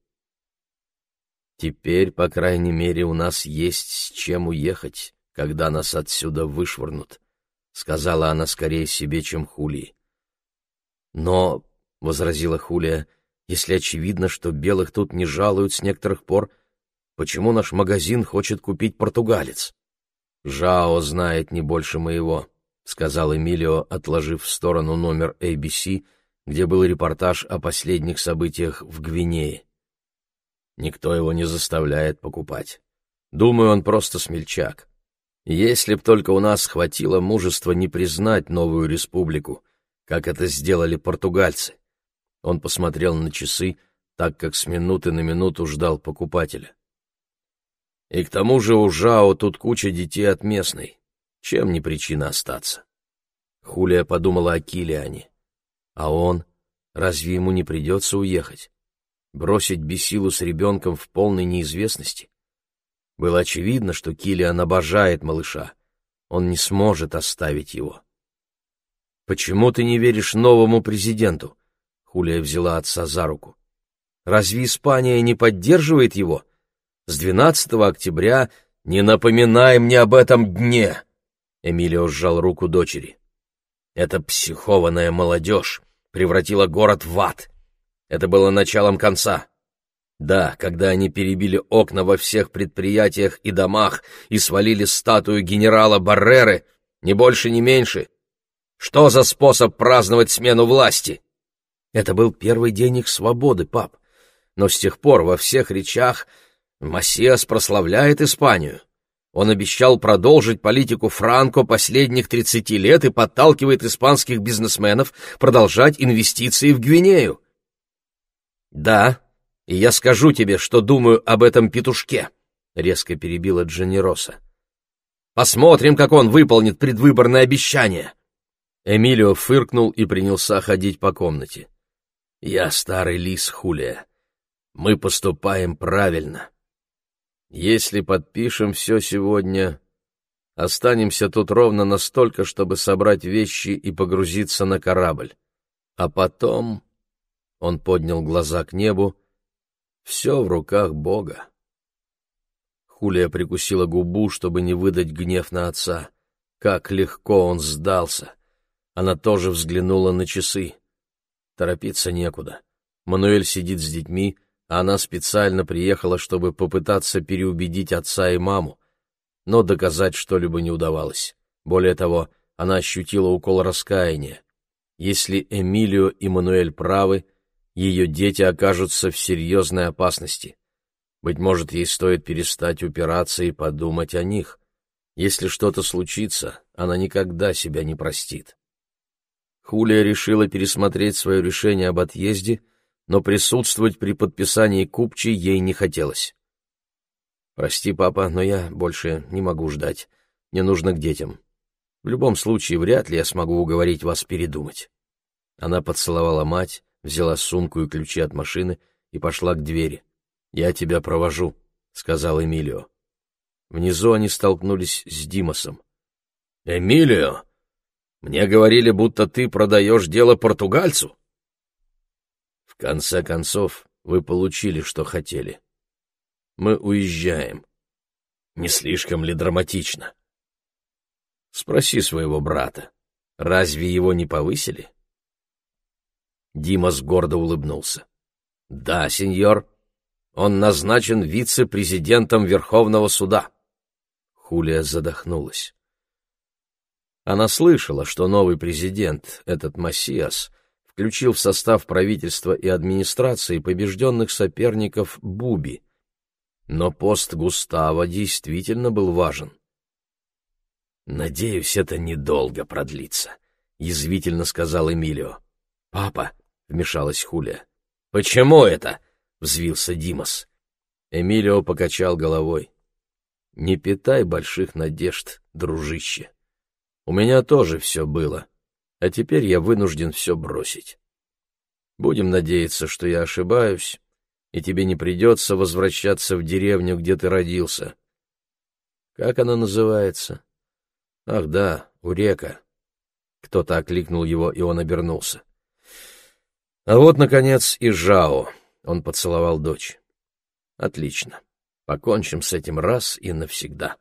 Теперь, по крайней мере, у нас есть с чем уехать, когда нас отсюда вышвырнут, — сказала она скорее себе, чем Хулии. Но, — возразила Хулия, — если очевидно, что белых тут не жалуют с некоторых пор, почему наш магазин хочет купить португалец? Жао знает не больше моего, — сказал Эмилио, отложив в сторону номер ABC, где был репортаж о последних событиях в Гвинее. Никто его не заставляет покупать. Думаю, он просто смельчак. Если б только у нас хватило мужества не признать новую республику, как это сделали португальцы. Он посмотрел на часы, так как с минуты на минуту ждал покупателя. И к тому же у Жао тут куча детей от местной. Чем не причина остаться? Хулия подумала о Килиане. А он? Разве ему не придется уехать? Бросить Бесилу с ребенком в полной неизвестности? Было очевидно, что Килиан обожает малыша. Он не сможет оставить его. «Почему ты не веришь новому президенту?» Хулия взяла отца за руку. «Разве Испания не поддерживает его? С 12 октября не напоминай мне об этом дне!» Эмилио сжал руку дочери. «Эта психованная молодежь превратила город в ад. Это было началом конца. Да, когда они перебили окна во всех предприятиях и домах и свалили статую генерала Барреры, ни больше, ни меньше. Что за способ праздновать смену власти? Это был первый день их свободы, пап. Но с тех пор во всех речах Массиас прославляет Испанию. Он обещал продолжить политику Франко последних 30 лет и подталкивает испанских бизнесменов продолжать инвестиции в Гвинею. «Да, и я скажу тебе, что думаю об этом петушке», — резко перебила Дженероса. «Посмотрим, как он выполнит предвыборное обещание». Эмилио фыркнул и принялся ходить по комнате. «Я старый лис Хулия. Мы поступаем правильно. Если подпишем все сегодня, останемся тут ровно настолько, чтобы собрать вещи и погрузиться на корабль. А потом он поднял глаза к небу. Все в руках Бога. Хулия прикусила губу, чтобы не выдать гнев на отца. Как легко он сдался. Она тоже взглянула на часы. Торопиться некуда. Мануэль сидит с детьми, она специально приехала, чтобы попытаться переубедить отца и маму. Но доказать что-либо не удавалось. Более того, она ощутила укол раскаяния. Если Эмилио и Мануэль правы, ее дети окажутся в серьезной опасности. Быть может, ей стоит перестать упираться и подумать о них. Если что-то случится, она никогда себя не простит. Хулия решила пересмотреть свое решение об отъезде, но присутствовать при подписании купчи ей не хотелось. «Прости, папа, но я больше не могу ждать. Мне нужно к детям. В любом случае, вряд ли я смогу уговорить вас передумать». Она поцеловала мать, взяла сумку и ключи от машины и пошла к двери. «Я тебя провожу», — сказал Эмилио. Внизу они столкнулись с Димасом. «Эмилио, Мне говорили, будто ты продаешь дело португальцу. В конце концов, вы получили, что хотели. Мы уезжаем. Не слишком ли драматично? Спроси своего брата, разве его не повысили? Димас гордо улыбнулся. Да, сеньор, он назначен вице-президентом Верховного суда. Хулия задохнулась. Она слышала, что новый президент, этот Массиас, включил в состав правительства и администрации побежденных соперников Буби. Но пост Густава действительно был важен. «Надеюсь, это недолго продлится», — язвительно сказал Эмилио. «Папа», — вмешалась Хуля. «Почему это?» — взвился Димас. Эмилио покачал головой. «Не питай больших надежд, дружище. У меня тоже все было, а теперь я вынужден все бросить. Будем надеяться, что я ошибаюсь, и тебе не придется возвращаться в деревню, где ты родился. Как она называется? Ах да, Урека. Кто-то окликнул его, и он обернулся. А вот, наконец, и Жао. Он поцеловал дочь. Отлично. Покончим с этим раз и навсегда.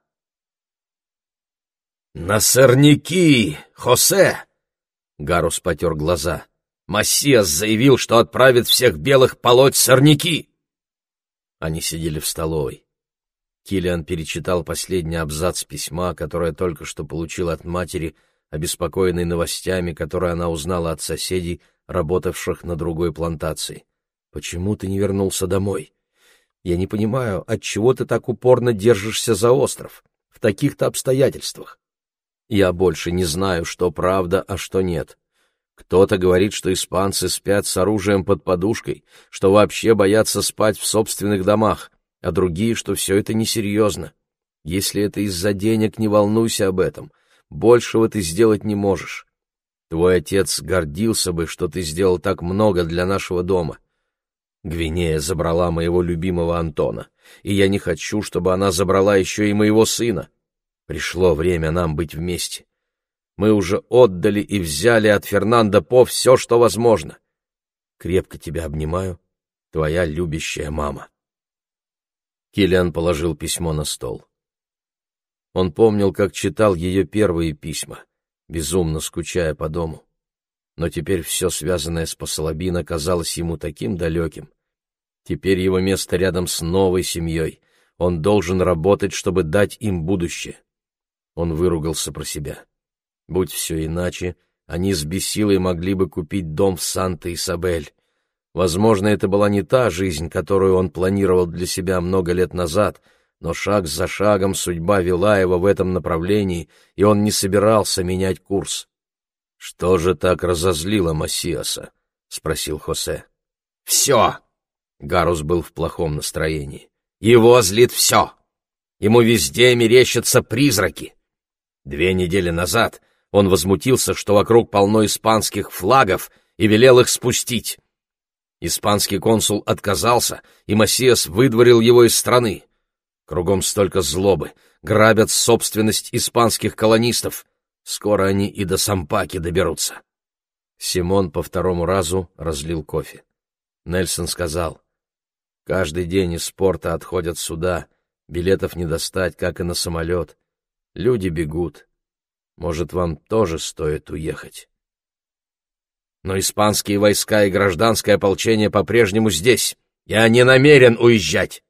«На сорняки, Хосе!» Гарус потер глаза. «Массиас заявил, что отправит всех белых полоть сорняки!» Они сидели в столовой. Килиан перечитал последний абзац письма, которое только что получил от матери, обеспокоенной новостями, которые она узнала от соседей, работавших на другой плантации. «Почему ты не вернулся домой? Я не понимаю, отчего ты так упорно держишься за остров, в таких-то обстоятельствах. Я больше не знаю, что правда, а что нет. Кто-то говорит, что испанцы спят с оружием под подушкой, что вообще боятся спать в собственных домах, а другие, что все это несерьезно. Если это из-за денег, не волнуйся об этом. Большего ты сделать не можешь. Твой отец гордился бы, что ты сделал так много для нашего дома. Гвинея забрала моего любимого Антона, и я не хочу, чтобы она забрала еще и моего сына. Пришло время нам быть вместе. Мы уже отдали и взяли от Фернанда По все, что возможно. Крепко тебя обнимаю, твоя любящая мама. Киллиан положил письмо на стол. Он помнил, как читал ее первые письма, безумно скучая по дому. Но теперь все связанное с Посолобино казалось ему таким далеким. Теперь его место рядом с новой семьей. Он должен работать, чтобы дать им будущее. Он выругался про себя. Будь все иначе, они с Бесилой могли бы купить дом в Санта-Исабель. Возможно, это была не та жизнь, которую он планировал для себя много лет назад, но шаг за шагом судьба вела его в этом направлении, и он не собирался менять курс. «Что же так разозлило Массиаса?» — спросил Хосе. «Все!» — Гарус был в плохом настроении. «Его злит все! Ему везде мерещатся призраки!» Две недели назад он возмутился, что вокруг полно испанских флагов, и велел их спустить. Испанский консул отказался, и Массиас выдворил его из страны. Кругом столько злобы, грабят собственность испанских колонистов. Скоро они и до Сампаки доберутся. Симон по второму разу разлил кофе. Нельсон сказал, «Каждый день из спорта отходят сюда, билетов не достать, как и на самолет. Люди бегут. Может, вам тоже стоит уехать. Но испанские войска и гражданское ополчение по-прежнему здесь. Я не намерен уезжать.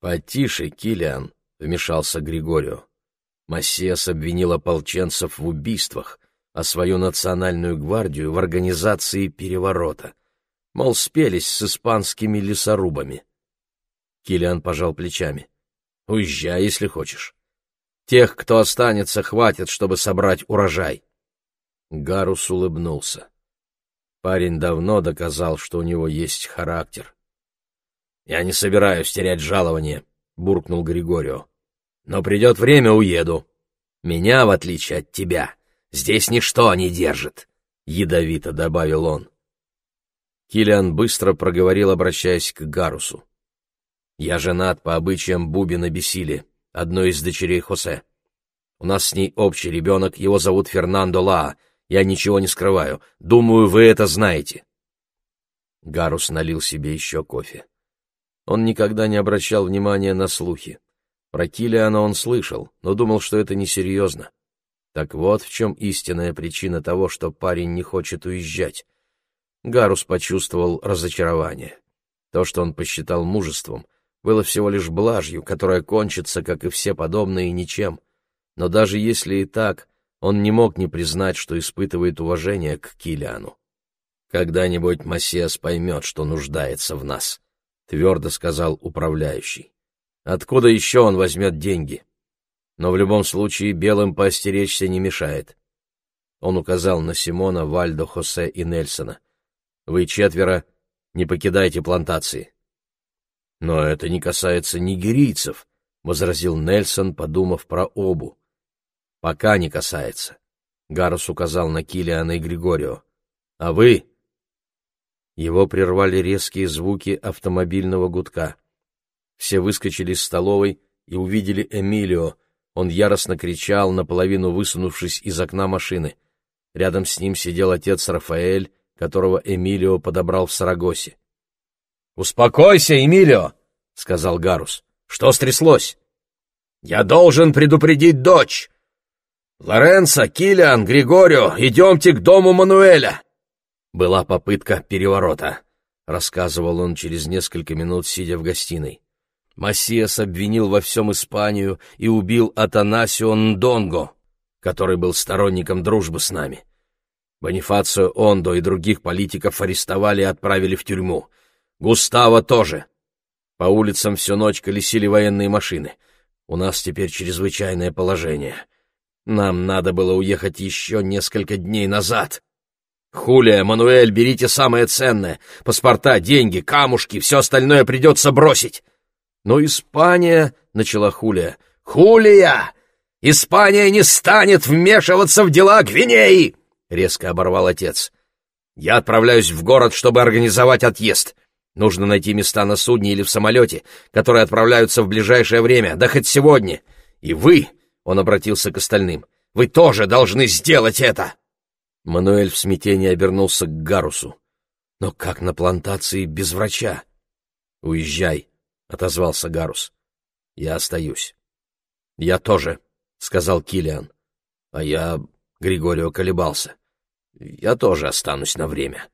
Потише, Килиан, вмешался Григорио. Массиас обвинил ополченцев в убийствах, а свою национальную гвардию в организации переворота. Мол, спелись с испанскими лесорубами. Килиан пожал плечами. Уезжай, если хочешь. Тех, кто останется, хватит, чтобы собрать урожай. Гарус улыбнулся. Парень давно доказал, что у него есть характер. «Я не собираюсь терять жалование», — буркнул Григорио. «Но придет время, уеду. Меня, в отличие от тебя, здесь ничто не держит», — ядовито добавил он. Килиан быстро проговорил, обращаясь к Гарусу. «Я женат по обычаям Бубина Бесили одной из дочерей Хосе. У нас с ней общий ребенок, его зовут Фернандо Ла, Я ничего не скрываю. Думаю, вы это знаете. Гарус налил себе еще кофе. Он никогда не обращал внимания на слухи. Про Килиана он слышал, но думал, что это несерьезно. Так вот в чем истинная причина того, что парень не хочет уезжать. Гарус почувствовал разочарование. То, что он посчитал мужеством, было всего лишь блажью, которая кончится, как и все подобные, ничем. Но даже если и так, он не мог не признать, что испытывает уважение к Килиану. «Когда-нибудь Массиас поймет, что нуждается в нас», — твердо сказал управляющий. «Откуда еще он возьмет деньги?» но в любом случае белым поостеречься не мешает. Он указал на Симона, Вальдо, Хосе и Нельсона. «Вы четверо, не покидайте плантации». «Но это не касается нигерийцев», — возразил Нельсон, подумав про обу. «Пока не касается», — Гарус указал на Килиана и Григорио. «А вы...» Его прервали резкие звуки автомобильного гудка. Все выскочили из столовой и увидели Эмилио, он яростно кричал, наполовину высунувшись из окна машины. Рядом с ним сидел отец Рафаэль, которого Эмилио подобрал в Сарагосе. «Успокойся, Эмилио!» — сказал Гарус. «Что стряслось?» «Я должен предупредить дочь!» «Лоренцо, Килиан, Григорио, идемте к дому Мануэля!» Была попытка переворота, — рассказывал он через несколько минут, сидя в гостиной. Массиас обвинил во всем Испанию и убил Атанасио Ндонго, который был сторонником дружбы с нами. Бонифацио Ондо и других политиков арестовали и отправили в тюрьму. Густаво тоже. По улицам всю ночь колесили военные машины. У нас теперь чрезвычайное положение. Нам надо было уехать еще несколько дней назад. Хулия, Мануэль, берите самое ценное. Паспорта, деньги, камушки, все остальное придется бросить. Но Испания, — начала Хулия, — Хулия! Испания не станет вмешиваться в дела Гвинеи! — резко оборвал отец. Я отправляюсь в город, чтобы организовать отъезд. Нужно найти места на судне или в самолете, которые отправляются в ближайшее время, да хоть сегодня. И вы, — он обратился к остальным, — вы тоже должны сделать это. Мануэль в смятении обернулся к Гарусу. Но как на плантации без врача? Уезжай, отозвался Гарус. Я остаюсь. Я тоже, сказал Килиан. А я Григорио колебался. Я тоже останусь на время.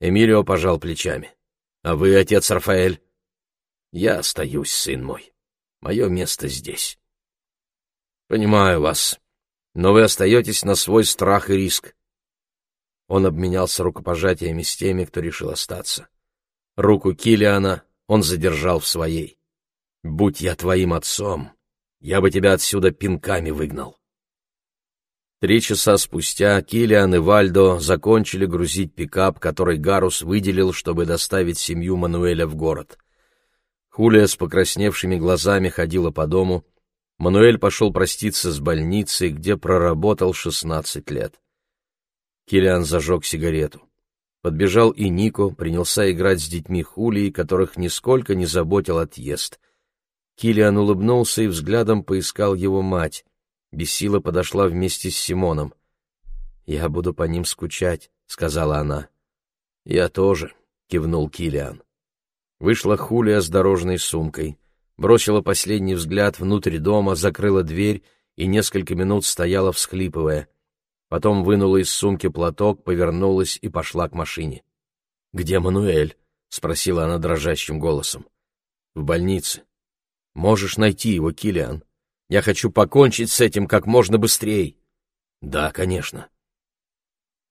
Эмилио пожал плечами. А вы, отец Рафаэль? Я остаюсь, сын мой. Мое место здесь. Понимаю вас, но вы остаетесь на свой страх и риск. Он обменялся рукопожатиями с теми, кто решил остаться. Руку Килиана он задержал в своей. «Будь я твоим отцом, я бы тебя отсюда пинками выгнал». Три часа спустя Килиан и Вальдо закончили грузить пикап, который Гарус выделил, чтобы доставить семью Мануэля в город. Хулия с покрасневшими глазами ходила по дому. Мануэль пошел проститься с больницей, где проработал шестнадцать лет. Килиан зажег сигарету. Подбежал и Нико, принялся играть с детьми Хулии, которых нисколько не заботил отъезд. Килиан улыбнулся и взглядом поискал его мать. Бесила подошла вместе с Симоном. «Я буду по ним скучать», — сказала она. «Я тоже», — кивнул Килиан. Вышла Хулия с дорожной сумкой, бросила последний взгляд внутрь дома, закрыла дверь и несколько минут стояла, всхлипывая. Потом вынула из сумки платок, повернулась и пошла к машине. «Где Мануэль?» — спросила она дрожащим голосом. «В больнице. Можешь найти его, Килиан. Я хочу покончить с этим как можно быстрее». «Да, конечно».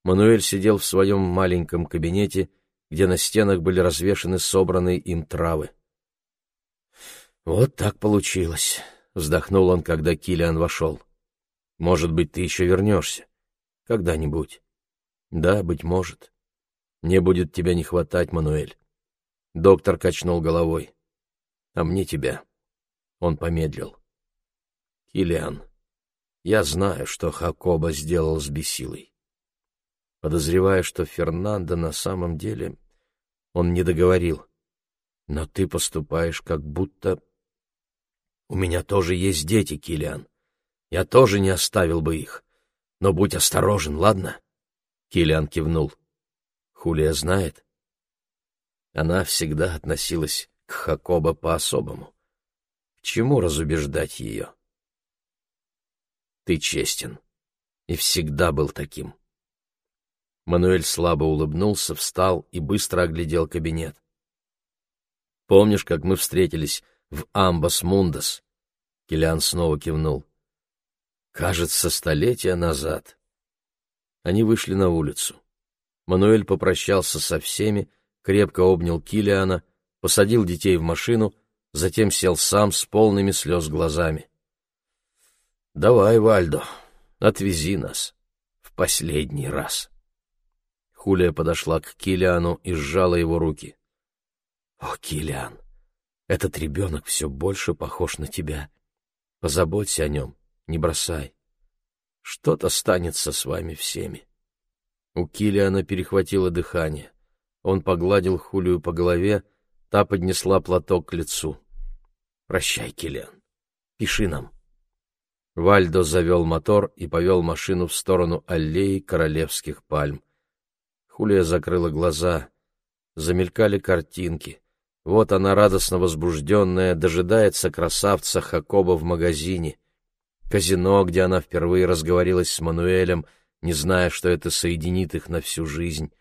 Мануэль сидел в своем маленьком кабинете, где на стенах были развешаны собранные им травы. «Вот так получилось», — вздохнул он, когда Килиан вошел. «Может быть, ты еще вернешься. Когда-нибудь. Да, быть может. Мне будет тебя не хватать, Мануэль. Доктор качнул головой. А мне тебя. Он помедлил. Килиан, я знаю, что Хакоба сделал с Бесилой. Подозревая, что Фернандо на самом деле... Он не договорил. Но ты поступаешь как будто... У меня тоже есть дети, Килиан. Я тоже не оставил бы их. Но будь осторожен, ладно? Килиан кивнул. Хулия знает. Она всегда относилась к Хакоба по-особому. К чему разубеждать ее? Ты честен. И всегда был таким. Мануэль слабо улыбнулся, встал и быстро оглядел кабинет. «Помнишь, как мы встретились в Амбас Мундас?» Килиан снова кивнул. «Кажется, столетия назад». Они вышли на улицу. Мануэль попрощался со всеми, крепко обнял Килиана, посадил детей в машину, затем сел сам с полными слез глазами. «Давай, Вальдо, отвези нас в последний раз». Хулия подошла к Килиану и сжала его руки. «О, Килиан, этот ребенок все больше похож на тебя. Позаботься о нем, не бросай. Что-то станется с вами всеми». У Килиана перехватило дыхание. Он погладил Хулию по голове, та поднесла платок к лицу. «Прощай, Килиан. Пиши нам». Вальдо завел мотор и повел машину в сторону аллеи королевских пальм. Хулия закрыла глаза. Замелькали картинки. Вот она, радостно возбужденная, дожидается красавца Хакоба в магазине. Казино, где она впервые разговорилась с Мануэлем, не зная, что это соединит их на всю жизнь.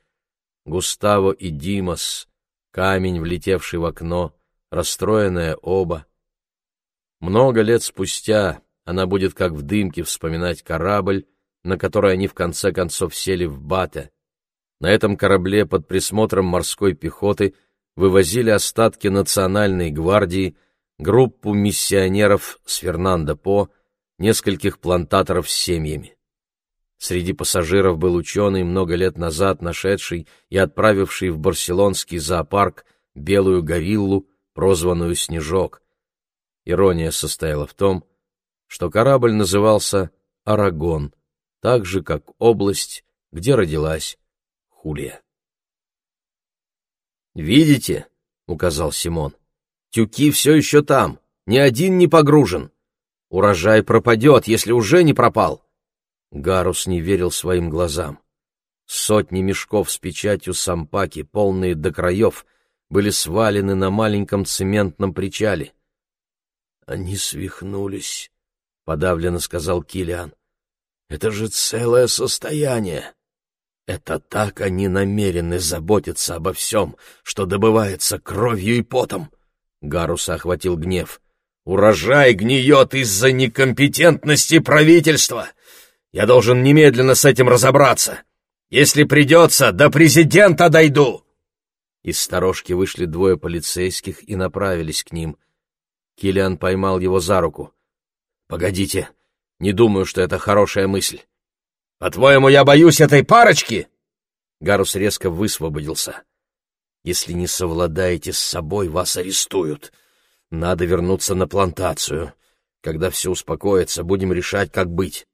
Густаво и Димас, камень, влетевший в окно, расстроенная оба. Много лет спустя она будет как в дымке вспоминать корабль, на который они в конце концов сели в Бате, на этом корабле под присмотром морской пехоты вывозили остатки национальной гвардии, группу миссионеров с Фернандо По, нескольких плантаторов с семьями. Среди пассажиров был ученый, много лет назад нашедший и отправивший в барселонский зоопарк белую гориллу, прозванную Снежок. Ирония состояла в том, что корабль назывался «Арагон», так же, как область, где родилась Хулия. «Видите?» — указал Симон. «Тюки все еще там, ни один не погружен. Урожай пропадет, если уже не пропал». Гарус не верил своим глазам. Сотни мешков с печатью сампаки, полные до краев, были свалены на маленьком цементном причале. «Они свихнулись», — подавленно сказал Килиан. «Это же целое состояние!» Это так они намерены заботиться обо всем, что добывается кровью и потом. Гаруса охватил гнев. Урожай гниет из-за некомпетентности правительства. Я должен немедленно с этим разобраться. Если придется, до президента дойду. Из сторожки вышли двое полицейских и направились к ним. Килиан поймал его за руку. «Погодите, не думаю, что это хорошая мысль. «По-твоему, я боюсь этой парочки?» Гарус резко высвободился. «Если не совладаете с собой, вас арестуют. Надо вернуться на плантацию. Когда все успокоится, будем решать, как быть».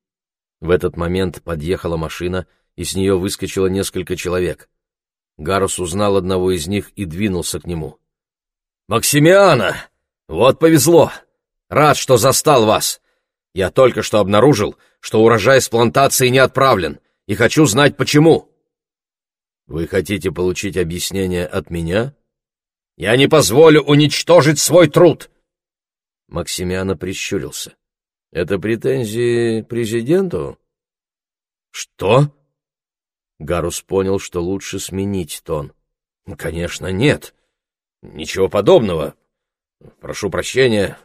В этот момент подъехала машина, и с нее выскочило несколько человек. Гарус узнал одного из них и двинулся к нему. «Максимиана! Вот повезло! Рад, что застал вас! Я только что обнаружил, что урожай с плантации не отправлен, и хочу знать, почему». «Вы хотите получить объяснение от меня?» «Я не позволю уничтожить свой труд!» Максимиана прищурился. «Это претензии президенту?» «Что?» Гарус понял, что лучше сменить тон. «Конечно, нет. Ничего подобного. Прошу прощения.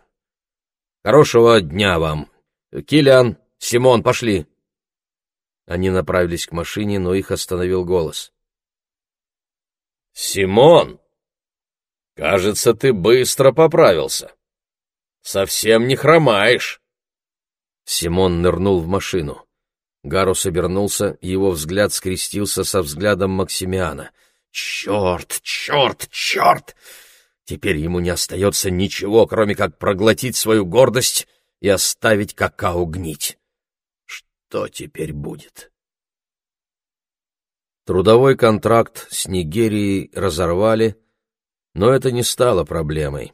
Хорошего дня вам, Килиан, Симон, пошли!» Они направились к машине, но их остановил голос. «Симон! Кажется, ты быстро поправился. Совсем не хромаешь!» Симон нырнул в машину. Гарус обернулся, его взгляд скрестился со взглядом Максимиана. «Черт, черт, черт!» Теперь ему не остается ничего, кроме как проглотить свою гордость и оставить какао гнить. Что теперь будет? Трудовой контракт с Нигерией разорвали, но это не стало проблемой.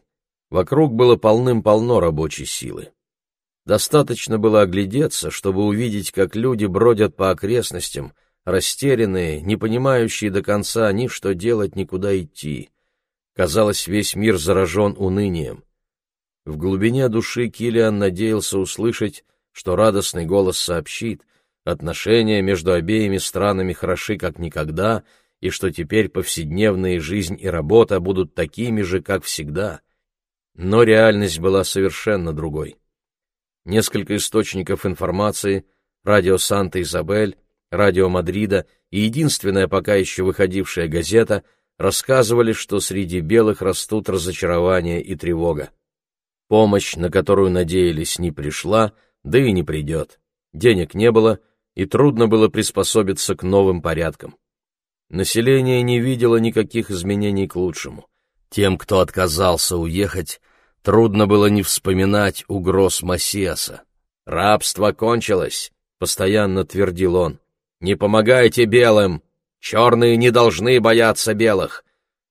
Вокруг было полным-полно рабочей силы. Достаточно было оглядеться, чтобы увидеть, как люди бродят по окрестностям, растерянные, не понимающие до конца ни что делать, ни куда идти. Казалось, весь мир заражен унынием. В глубине души Килиан надеялся услышать, что радостный голос сообщит, отношения между обеими странами хороши как никогда, и что теперь повседневная жизнь и работа будут такими же, как всегда. Но реальность была совершенно другой. Несколько источников информации, радио Санта-Изабель, радио Мадрида и единственная пока еще выходившая газета рассказывали, что среди белых растут разочарование и тревога. Помощь, на которую надеялись, не пришла, да и не придет. Денег не было, и трудно было приспособиться к новым порядкам. Население не видело никаких изменений к лучшему. Тем, кто отказался уехать, Трудно было не вспоминать угроз Массиаса. «Рабство кончилось», — постоянно твердил он. «Не помогайте белым! Черные не должны бояться белых!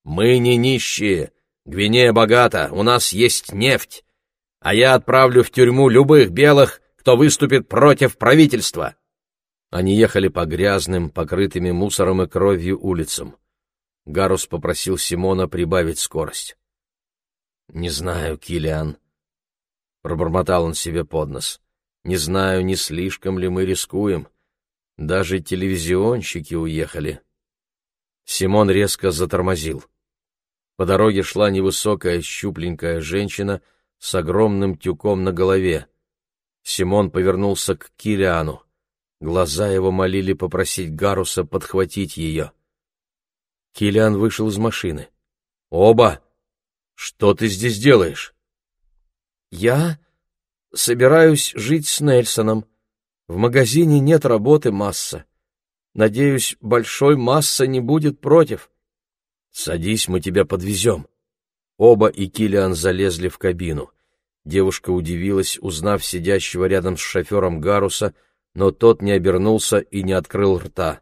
Мы не нищие! Гвинея богата, у нас есть нефть! А я отправлю в тюрьму любых белых, кто выступит против правительства!» Они ехали по грязным, покрытыми мусором и кровью улицам. Гарус попросил Симона прибавить скорость. «Не знаю, Килиан», — пробормотал он себе под нос. «Не знаю, не слишком ли мы рискуем. Даже телевизионщики уехали». Симон резко затормозил. По дороге шла невысокая щупленькая женщина с огромным тюком на голове. Симон повернулся к Килиану. Глаза его молили попросить Гаруса подхватить ее. Килиан вышел из машины. «Оба!» Что ты здесь делаешь? Я собираюсь жить с Нельсоном. В магазине нет работы масса. Надеюсь, большой масса не будет против. Садись, мы тебя подвезем. Оба и Килиан залезли в кабину. Девушка удивилась, узнав сидящего рядом с шофером Гаруса, но тот не обернулся и не открыл рта.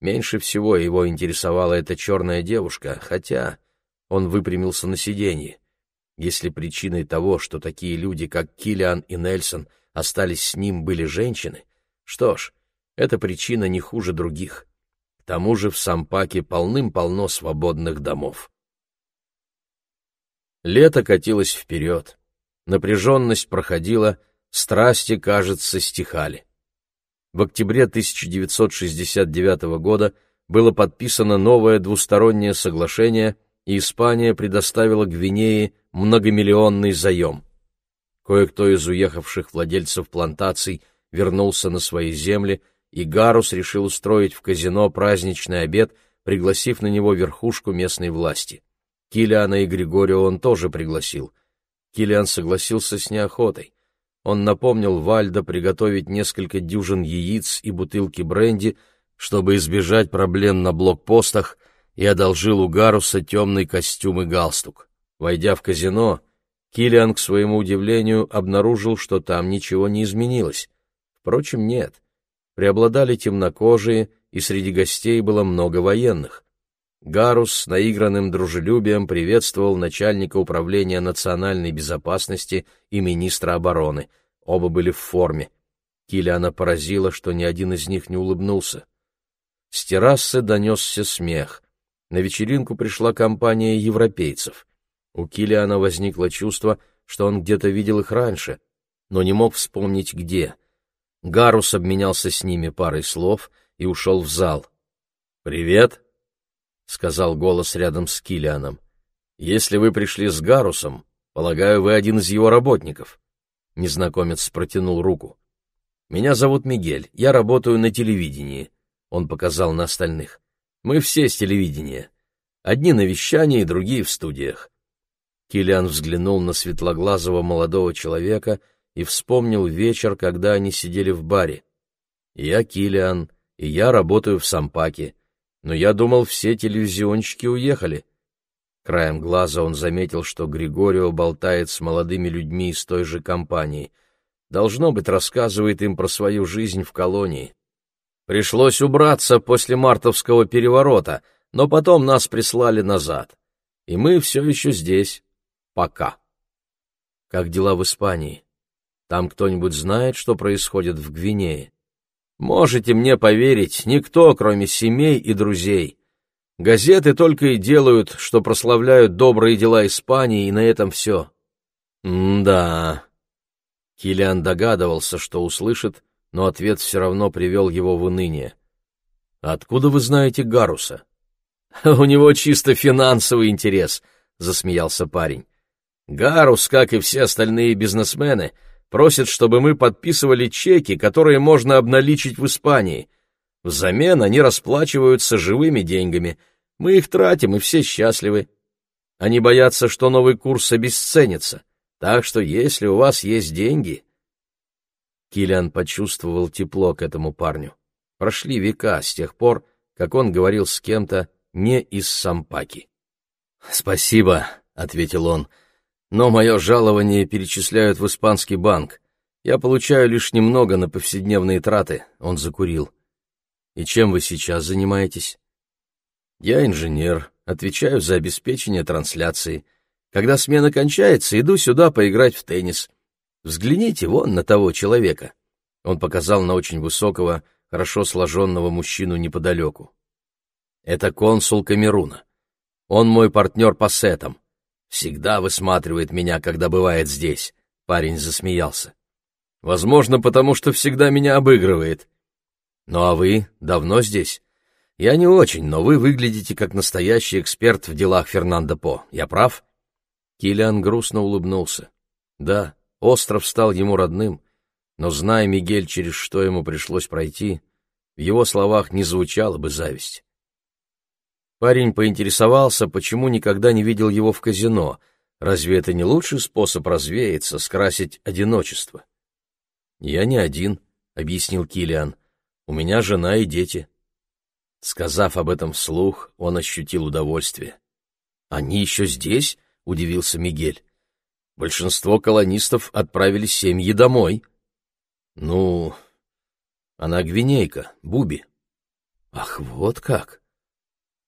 Меньше всего его интересовала эта черная девушка, хотя он выпрямился на сиденье. Если причиной того, что такие люди, как Килиан и Нельсон, остались с ним, были женщины, что ж, эта причина не хуже других. Тому же в Сампаке полным-полно свободных домов. Лето катилось вперед. Напряженность проходила, страсти, кажется, стихали. В октябре 1969 года было подписано новое двустороннее соглашение – и Испания предоставила Гвинее многомиллионный заем. Кое-кто из уехавших владельцев плантаций вернулся на свои земли, и Гарус решил устроить в казино праздничный обед, пригласив на него верхушку местной власти. Килиана и Григорио он тоже пригласил. Килиан согласился с неохотой. Он напомнил Вальдо приготовить несколько дюжин яиц и бутылки бренди, чтобы избежать проблем на блокпостах, и одолжил у Гаруса темный костюм и галстук. Войдя в казино, Килиан, к своему удивлению, обнаружил, что там ничего не изменилось. Впрочем, нет. Преобладали темнокожие, и среди гостей было много военных. Гарус с наигранным дружелюбием приветствовал начальника управления национальной безопасности и министра обороны. Оба были в форме. Килиана поразило, что ни один из них не улыбнулся. С террасы донесся смех. На вечеринку пришла компания европейцев. У Килиана возникло чувство, что он где-то видел их раньше, но не мог вспомнить где. Гарус обменялся с ними парой слов и ушел в зал. «Привет», — сказал голос рядом с Килианом. «Если вы пришли с Гарусом, полагаю, вы один из его работников». Незнакомец протянул руку. «Меня зовут Мигель, я работаю на телевидении», — он показал на остальных. Мы все с телевидения. Одни на вещании, другие в студиях. Килиан взглянул на светлоглазого молодого человека и вспомнил вечер, когда они сидели в баре. Я Килиан, и я работаю в Сампаке, но я думал, все телевизионщики уехали. Краем глаза он заметил, что Григорио болтает с молодыми людьми из той же компании. Должно быть, рассказывает им про свою жизнь в колонии. Пришлось убраться после мартовского переворота, но потом нас прислали назад. И мы все еще здесь. Пока. Как дела в Испании? Там кто-нибудь знает, что происходит в Гвинее? Можете мне поверить, никто, кроме семей и друзей. Газеты только и делают, что прославляют добрые дела Испании, и на этом все. М-да. Килиан догадывался, что услышит, но ответ все равно привел его в уныние. «Откуда вы знаете Гаруса?» «У него чисто финансовый интерес», — засмеялся парень. «Гарус, как и все остальные бизнесмены, просит, чтобы мы подписывали чеки, которые можно обналичить в Испании. Взамен они расплачиваются живыми деньгами. Мы их тратим, и все счастливы. Они боятся, что новый курс обесценится. Так что если у вас есть деньги...» Килиан почувствовал тепло к этому парню. Прошли века с тех пор, как он говорил с кем-то не из Сампаки. «Спасибо», — ответил он, — «но мое жалование перечисляют в испанский банк. Я получаю лишь немного на повседневные траты», — он закурил. «И чем вы сейчас занимаетесь?» «Я инженер, отвечаю за обеспечение трансляции. Когда смена кончается, иду сюда поиграть в теннис. Взгляните вон на того человека». Он показал на очень высокого, хорошо сложенного мужчину неподалеку. Это консул Камеруна. Он мой партнер по сетам. Всегда высматривает меня, когда бывает здесь. Парень засмеялся. Возможно, потому что всегда меня обыгрывает. Ну а вы давно здесь? Я не очень, но вы выглядите как настоящий эксперт в делах Фернандо По. Я прав? Килиан грустно улыбнулся. Да, остров стал ему родным, но, зная Мигель, через что ему пришлось пройти, в его словах не звучала бы зависть. Парень поинтересовался, почему никогда не видел его в казино. Разве это не лучший способ развеяться, скрасить одиночество? «Я не один», — объяснил Килиан. «У меня жена и дети». Сказав об этом вслух, он ощутил удовольствие. «Они еще здесь?» — удивился Мигель. «Большинство колонистов отправили семьи домой». «Ну, она гвинейка, Буби». «Ах, вот как!»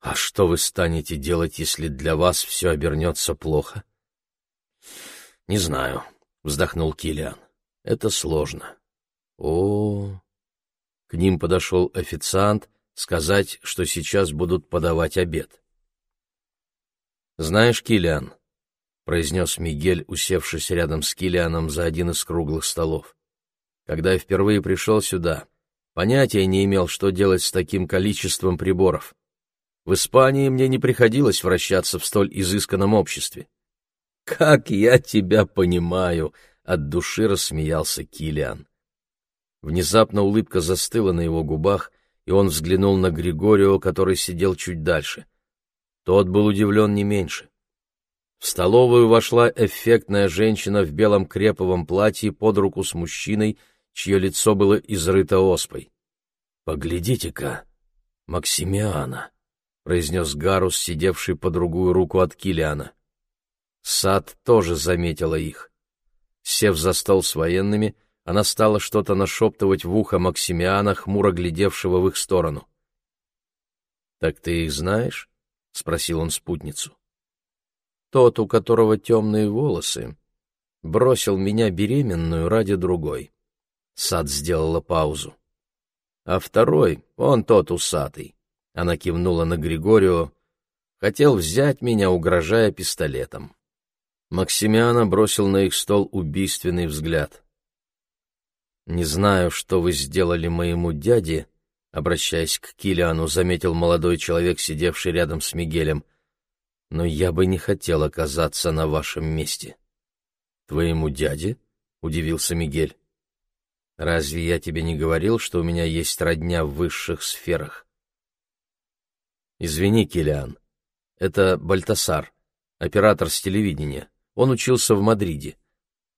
А что вы станете делать, если для вас все обернется плохо? Не знаю, вздохнул Килиан. Это сложно. О, к ним подошел официант сказать, что сейчас будут подавать обед. Знаешь, Килиан, произнес Мигель, усевшись рядом с Килианом за один из круглых столов. Когда я впервые пришел сюда, понятия не имел, что делать с таким количеством приборов. В Испании мне не приходилось вращаться в столь изысканном обществе. «Как я тебя понимаю!» — от души рассмеялся Килиан. Внезапно улыбка застыла на его губах, и он взглянул на Григорио, который сидел чуть дальше. Тот был удивлен не меньше. В столовую вошла эффектная женщина в белом креповом платье под руку с мужчиной, чье лицо было изрыто оспой. «Поглядите-ка, Максимиана!» — произнес Гарус, сидевший по другую руку от Килиана. Сад тоже заметила их. Сев за стол с военными, она стала что-то нашептывать в ухо Максимиана, хмуро глядевшего в их сторону. «Так ты их знаешь?» — спросил он спутницу. «Тот, у которого темные волосы, бросил меня беременную ради другой». Сад сделала паузу. «А второй, он тот усатый, она кивнула на Григорио. Хотел взять меня, угрожая пистолетом. Максимиана бросил на их стол убийственный взгляд. «Не знаю, что вы сделали моему дяде», — обращаясь к Килиану, заметил молодой человек, сидевший рядом с Мигелем. «Но я бы не хотел оказаться на вашем месте». «Твоему дяде?» — удивился Мигель. «Разве я тебе не говорил, что у меня есть родня в высших сферах?» «Извини, Килиан. Это Бальтасар, оператор с телевидения. Он учился в Мадриде.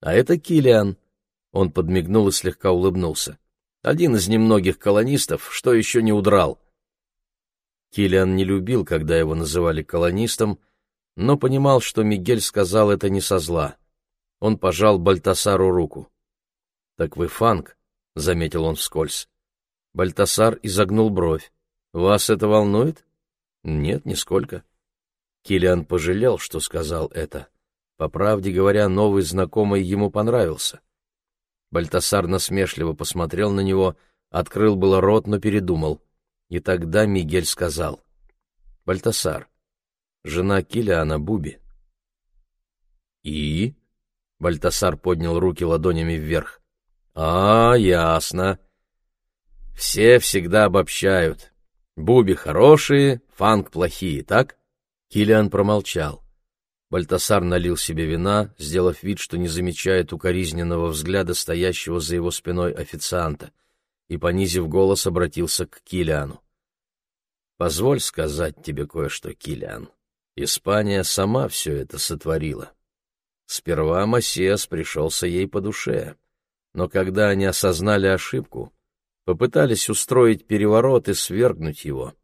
А это Килиан». Он подмигнул и слегка улыбнулся. «Один из немногих колонистов, что еще не удрал». Килиан не любил, когда его называли колонистом, но понимал, что Мигель сказал это не со зла. Он пожал Бальтасару руку. «Так вы фанк», — заметил он вскользь. Бальтасар изогнул бровь. «Вас это волнует?» Нет, нисколько. Килиан пожалел, что сказал это. По правде говоря, новый знакомый ему понравился. Бальтасар насмешливо посмотрел на него, открыл было рот, но передумал. И тогда Мигель сказал. «Бальтасар, жена Килиана Буби». «И?» — Бальтасар поднял руки ладонями вверх. «А, ясно. Все всегда обобщают. Буби хорошие, фанк плохие, так?» Килиан промолчал. Бальтасар налил себе вина, сделав вид, что не замечает укоризненного взгляда стоящего за его спиной официанта, и, понизив голос, обратился к Килиану. «Позволь сказать тебе кое-что, Килиан. Испания сама все это сотворила. Сперва Массиас пришелся ей по душе, но когда они осознали ошибку, попытались устроить переворот и свергнуть его.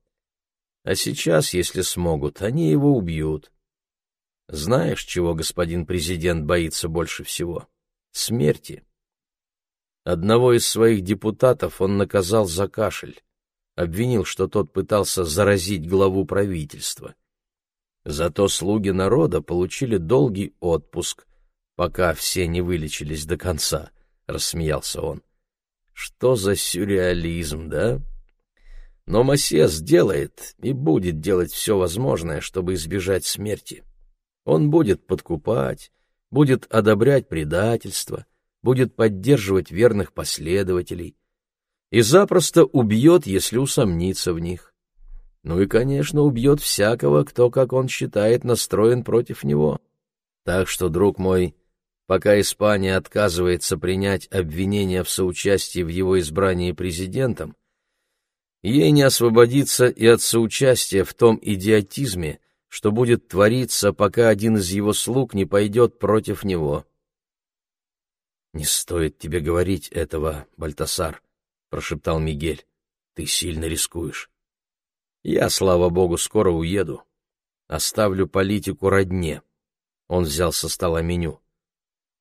А сейчас, если смогут, они его убьют» Знаешь, чего господин президент боится больше всего? Смерти. Одного из своих депутатов он наказал за кашель, обвинил, что тот пытался заразить главу правительства. Зато слуги народа получили долгий отпуск, пока все не вылечились до конца, — рассмеялся он. Что за сюрреализм, да? Но Масес делает и будет делать все возможное, чтобы избежать смерти. Он будет подкупать, будет одобрять предательство, будет поддерживать верных последователей и запросто убьет, если усомнится в них. Ну и, конечно, убьет всякого, кто, как он считает, настроен против него. Так что, друг мой, пока Испания отказывается принять обвинение в соучастии в его избрании президентом, ей не освободиться и от соучастия в том идиотизме, что будет твориться, пока один из его слуг не пойдет против него. — Не стоит тебе говорить этого, Бальтасар, — прошептал Мигель. — Ты сильно рискуешь. Я, слава богу, скоро уеду. Оставлю политику родне. Он взял со стола меню.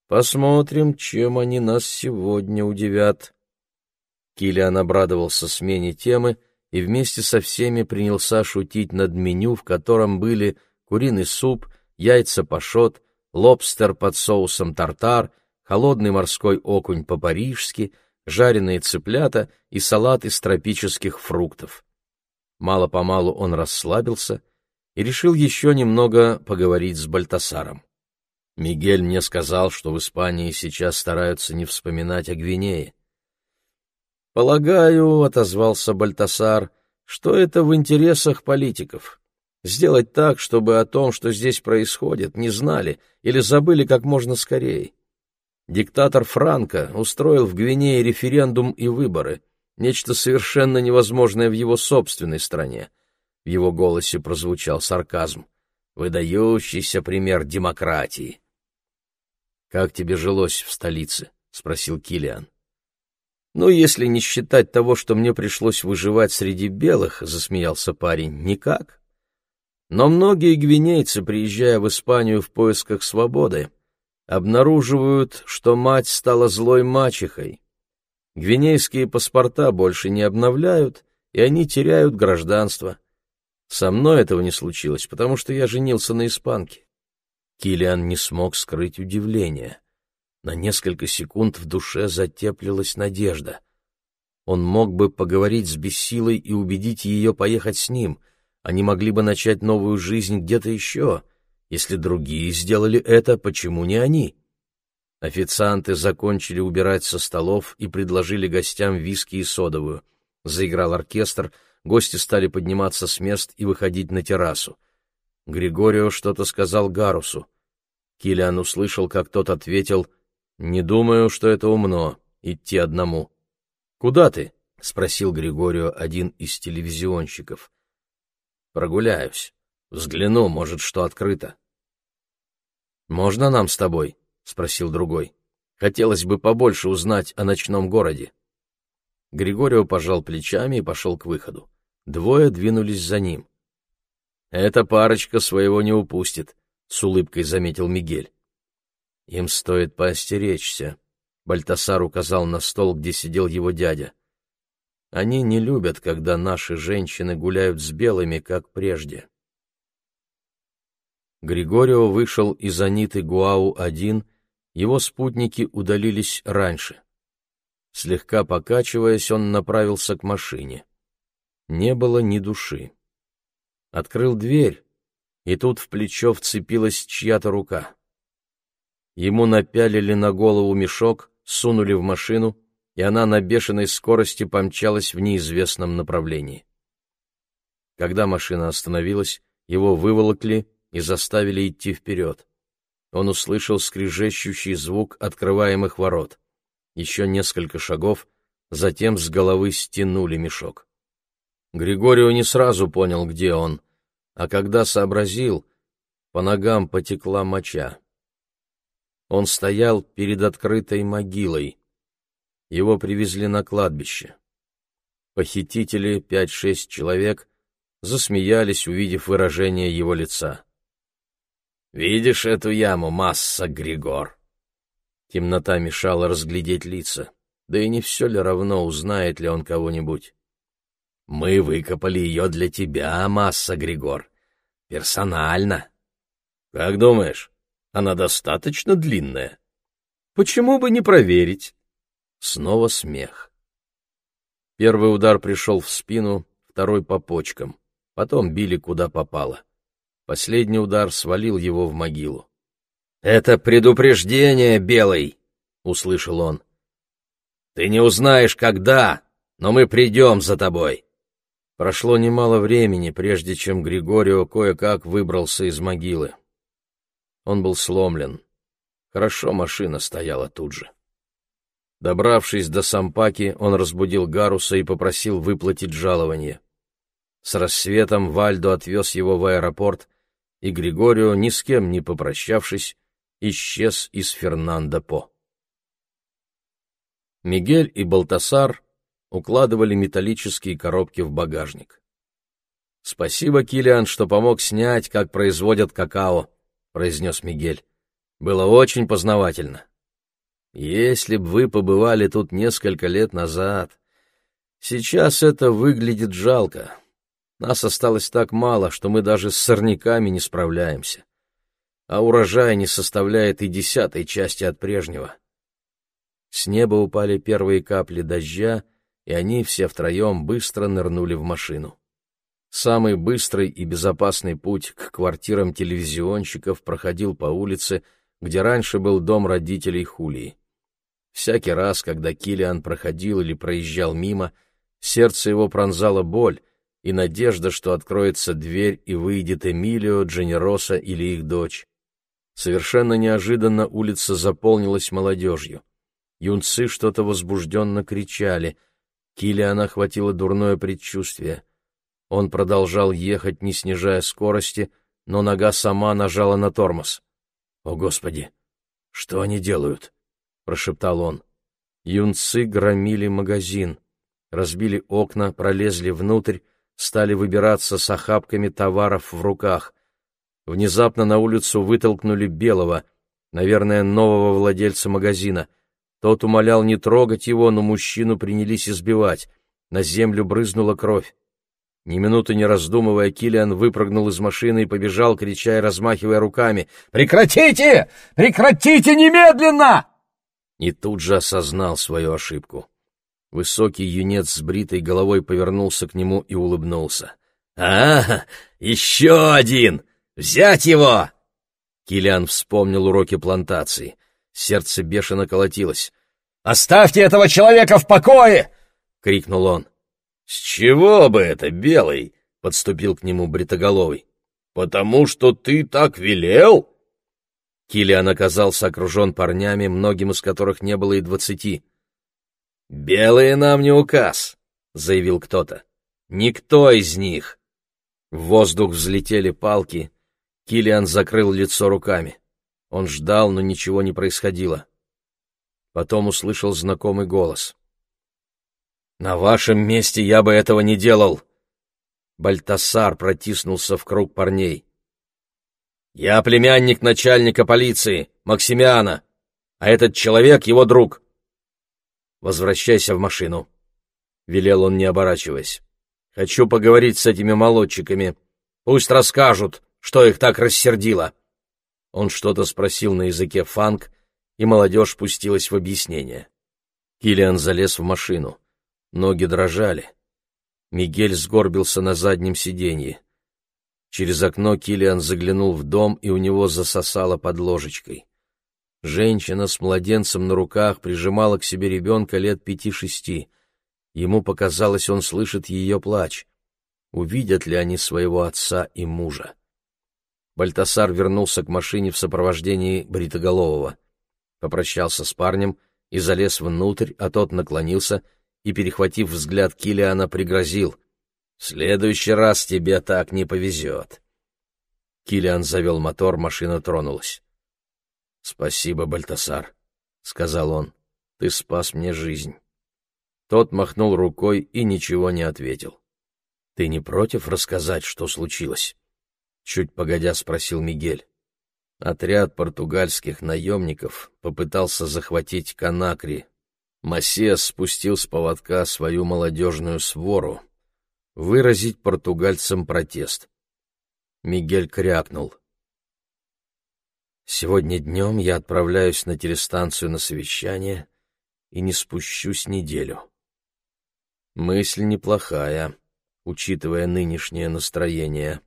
Посмотрим, чем они нас сегодня удивят. Килиан обрадовался смене темы и вместе со всеми принялся шутить над меню, в котором были куриный суп, яйца пашот, лобстер под соусом тартар, холодный морской окунь по-парижски, жареные цыплята и салат из тропических фруктов. Мало-помалу он расслабился и решил еще немного поговорить с Бальтасаром. Мигель мне сказал, что в Испании сейчас стараются не вспоминать о Гвинее. «Полагаю», — отозвался Бальтасар, — «что это в интересах политиков. Сделать так, чтобы о том, что здесь происходит, не знали или забыли как можно скорее. Диктатор Франко устроил в Гвинее референдум и выборы, нечто совершенно невозможное в его собственной стране». В его голосе прозвучал сарказм. «Выдающийся пример демократии». «Как тебе жилось в столице?» — спросил Килиан. «Ну, если не считать того, что мне пришлось выживать среди белых», — засмеялся парень, — «никак. Но многие гвинейцы, приезжая в Испанию в поисках свободы, обнаруживают, что мать стала злой мачехой. Гвинейские паспорта больше не обновляют, и они теряют гражданство. Со мной этого не случилось, потому что я женился на испанке». Килиан не смог скрыть удивление. На несколько секунд в душе затеплилась надежда. Он мог бы поговорить с Бессилой и убедить ее поехать с ним. Они могли бы начать новую жизнь где-то еще. Если другие сделали это, почему не они? Официанты закончили убирать со столов и предложили гостям виски и содовую. Заиграл оркестр, гости стали подниматься с мест и выходить на террасу. Григорио что-то сказал Гарусу. Килиан услышал, как тот ответил не думаю, что это умно — идти одному. Куда ты? — спросил Григорию один из телевизионщиков. Прогуляюсь. Взгляну, может, что открыто. Можно нам с тобой? — спросил другой. Хотелось бы побольше узнать о ночном городе. Григорио пожал плечами и пошел к выходу. Двое двинулись за ним. «Эта парочка своего не упустит», — с улыбкой заметил Мигель. Им стоит поостеречься. Бальтасар указал на стол, где сидел его дядя. Они не любят, когда наши женщины гуляют с белыми, как прежде. Григорио вышел из Аниты Гуау-1, его спутники удалились раньше. Слегка покачиваясь, он направился к машине. Не было ни души. Открыл дверь, и тут в плечо вцепилась чья-то рука. Ему напялили на голову мешок, сунули в машину, и она на бешеной скорости помчалась в неизвестном направлении. Когда машина остановилась, его выволокли и заставили идти вперед. Он услышал скрежещущий звук открываемых ворот. Еще несколько шагов, затем с головы стянули мешок. Григорио не сразу понял, где он, а когда сообразил, по ногам потекла моча. Он стоял перед открытой могилой. Его привезли на кладбище. Похитители, пять-шесть человек, засмеялись, увидев выражение его лица. «Видишь эту яму, масса, Григор?» Темнота мешала разглядеть лица, да и не все ли равно, узнает ли он кого-нибудь. «Мы выкопали ее для тебя, масса, Григор. Персонально. Как думаешь, она достаточно длинная?» «Почему бы не проверить?» Снова смех. Первый удар пришел в спину, второй — по почкам. Потом били куда попало. Последний удар свалил его в могилу. «Это предупреждение, Белый!» — услышал он. «Ты не узнаешь, когда, но мы придем за тобой!» Прошло немало времени, прежде чем Григорио кое-как выбрался из могилы. Он был сломлен. Хорошо машина стояла тут же. Добравшись до Сампаки, он разбудил Гаруса и попросил выплатить жалование. С рассветом Вальдо отвез его в аэропорт, и Григорио, ни с кем не попрощавшись, исчез из Фернандо-По. Мигель и Балтасар укладывали металлические коробки в багажник. «Спасибо, Килиан, что помог снять, как производят какао», — произнес Мигель. «Было очень познавательно. Если б вы побывали тут несколько лет назад, сейчас это выглядит жалко. Нас осталось так мало, что мы даже с сорняками не справляемся. А урожай не составляет и десятой части от прежнего. С неба упали первые капли дождя, и они все втроем быстро нырнули в машину. Самый быстрый и безопасный путь к квартирам телевизионщиков проходил по улице, где раньше был дом родителей Хулии. Всякий раз, когда Килиан проходил или проезжал мимо, сердце его пронзала боль, и надежда, что откроется дверь и выйдет Эмилио, Дженероса или их дочь. Совершенно неожиданно улица заполнилась молодежью. Юнцы что-то возбужденно кричали. Килиана охватило дурное предчувствие. Он продолжал ехать, не снижая скорости, но нога сама нажала на тормоз. «О, Господи! Что они делают?» — прошептал он. Юнцы громили магазин, разбили окна, пролезли внутрь, стали выбираться с охапками товаров в руках. Внезапно на улицу вытолкнули Белого, наверное, нового владельца магазина. Тот умолял не трогать его, но мужчину принялись избивать. На землю брызнула кровь. Ни минуты не раздумывая, Килиан выпрыгнул из машины и побежал, крича и размахивая руками. «Прекратите! Прекратите немедленно!» И тут же осознал свою ошибку. Высокий юнец с бритой головой повернулся к нему и улыбнулся. «А, еще один! Взять его!» Килиан вспомнил уроки плантации. Сердце бешено колотилось. «Оставьте этого человека в покое!» — крикнул он. «С чего бы это, Белый?» — подступил к нему Бритоголовый. «Потому что ты так велел?» Килиан оказался окружен парнями, многим из которых не было и двадцати. «Белые нам не указ», — заявил кто-то. «Никто из них». В воздух взлетели палки. Килиан закрыл лицо руками. Он ждал, но ничего не происходило. Потом услышал знакомый голос. «На вашем месте я бы этого не делал!» Бальтасар протиснулся в круг парней. «Я племянник начальника полиции, Максимиана, а этот человек — его друг. Возвращайся в машину, — велел он, не оборачиваясь. Хочу поговорить с этими молодчиками. Пусть расскажут, что их так рассердило. Он что-то спросил на языке фанк, и молодежь пустилась в объяснение. Килиан залез в машину. Ноги дрожали. Мигель сгорбился на заднем сиденье. Через окно Килиан заглянул в дом, и у него засосало под ложечкой. Женщина с младенцем на руках прижимала к себе ребенка лет пяти-шести. Ему показалось, он слышит ее плач. Увидят ли они своего отца и мужа? Бальтасар вернулся к машине в сопровождении Бритоголового. Попрощался с парнем и залез внутрь, а тот наклонился и, перехватив взгляд Килиана, пригрозил. «В следующий раз тебе так не повезет». Килиан завел мотор, машина тронулась. «Спасибо, Бальтасар», — сказал он. «Ты спас мне жизнь». Тот махнул рукой и ничего не ответил. «Ты не против рассказать, что случилось?» Чуть погодя спросил Мигель. Отряд португальских наемников попытался захватить Канакри. Массиас спустил с поводка свою молодежную свору. Выразить португальцам протест. Мигель крякнул. «Сегодня днем я отправляюсь на телестанцию на совещание и не спущусь неделю». Мысль неплохая, учитывая нынешнее настроение, —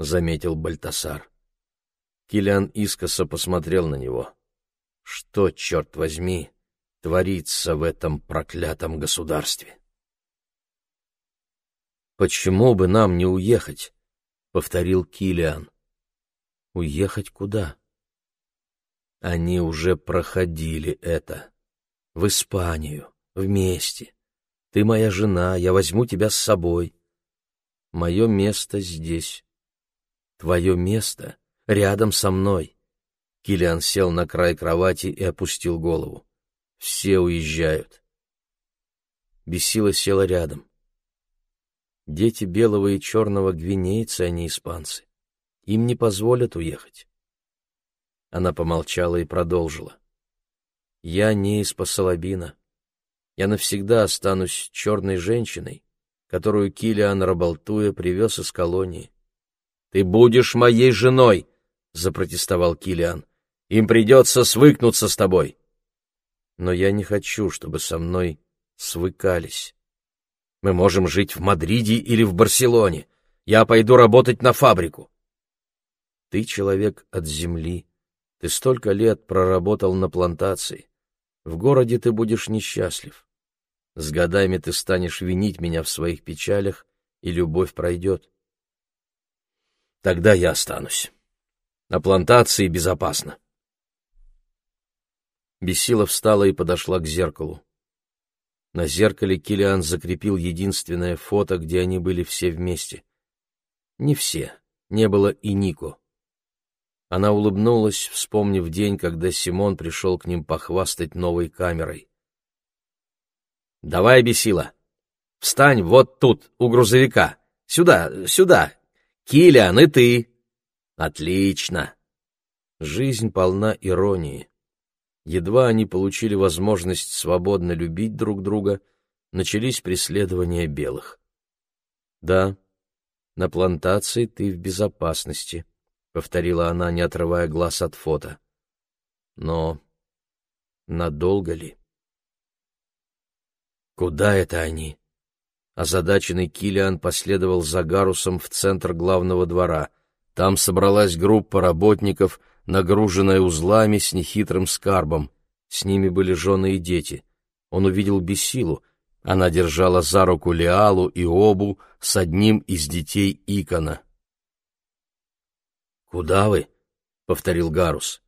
заметил Бальтасар. Килиан искоса посмотрел на него. Что, черт возьми, творится в этом проклятом государстве? «Почему бы нам не уехать?» — повторил Килиан. «Уехать куда?» Они уже проходили это. В Испанию, вместе. Ты моя жена, я возьму тебя с собой. Мое место здесь. Твое место рядом со мной. Килиан сел на край кровати и опустил голову. Все уезжают. Бесила села рядом. Дети белого и черного гвинейцы, а не испанцы. Им не позволят уехать. Она помолчала и продолжила. Я не из Пасалабина. Я навсегда останусь черной женщиной, которую Килиан Рабалтуя привез из колонии. «Ты будешь моей женой!» — запротестовал Килиан. «Им придется свыкнуться с тобой». «Но я не хочу, чтобы со мной свыкались. Мы можем жить в Мадриде или в Барселоне. Я пойду работать на фабрику». «Ты человек от земли. Ты столько лет проработал на плантации. В городе ты будешь несчастлив. С годами ты станешь винить меня в своих печалях, и любовь пройдет. Тогда я останусь. На плантации безопасно. Бесила встала и подошла к зеркалу. На зеркале Килиан закрепил единственное фото, где они были все вместе. Не все, не было и Нико. Она улыбнулась, вспомнив день, когда Симон пришел к ним похвастать новой камерой. «Давай, Бесила, встань вот тут, у грузовика. Сюда, сюда. Килиан, и ты. Отлично. Жизнь полна иронии. Едва они получили возможность свободно любить друг друга, начались преследования белых. Да, на плантации ты в безопасности, повторила она, не отрывая глаз от фото. Но надолго ли? Куда это они? Озадаченный Килиан последовал за Гарусом в центр главного двора. Там собралась группа работников, нагруженная узлами с нехитрым скарбом. С ними были жены и дети. Он увидел Бесилу. Она держала за руку Леалу и Обу с одним из детей Икона. «Куда вы?» — повторил Гарус.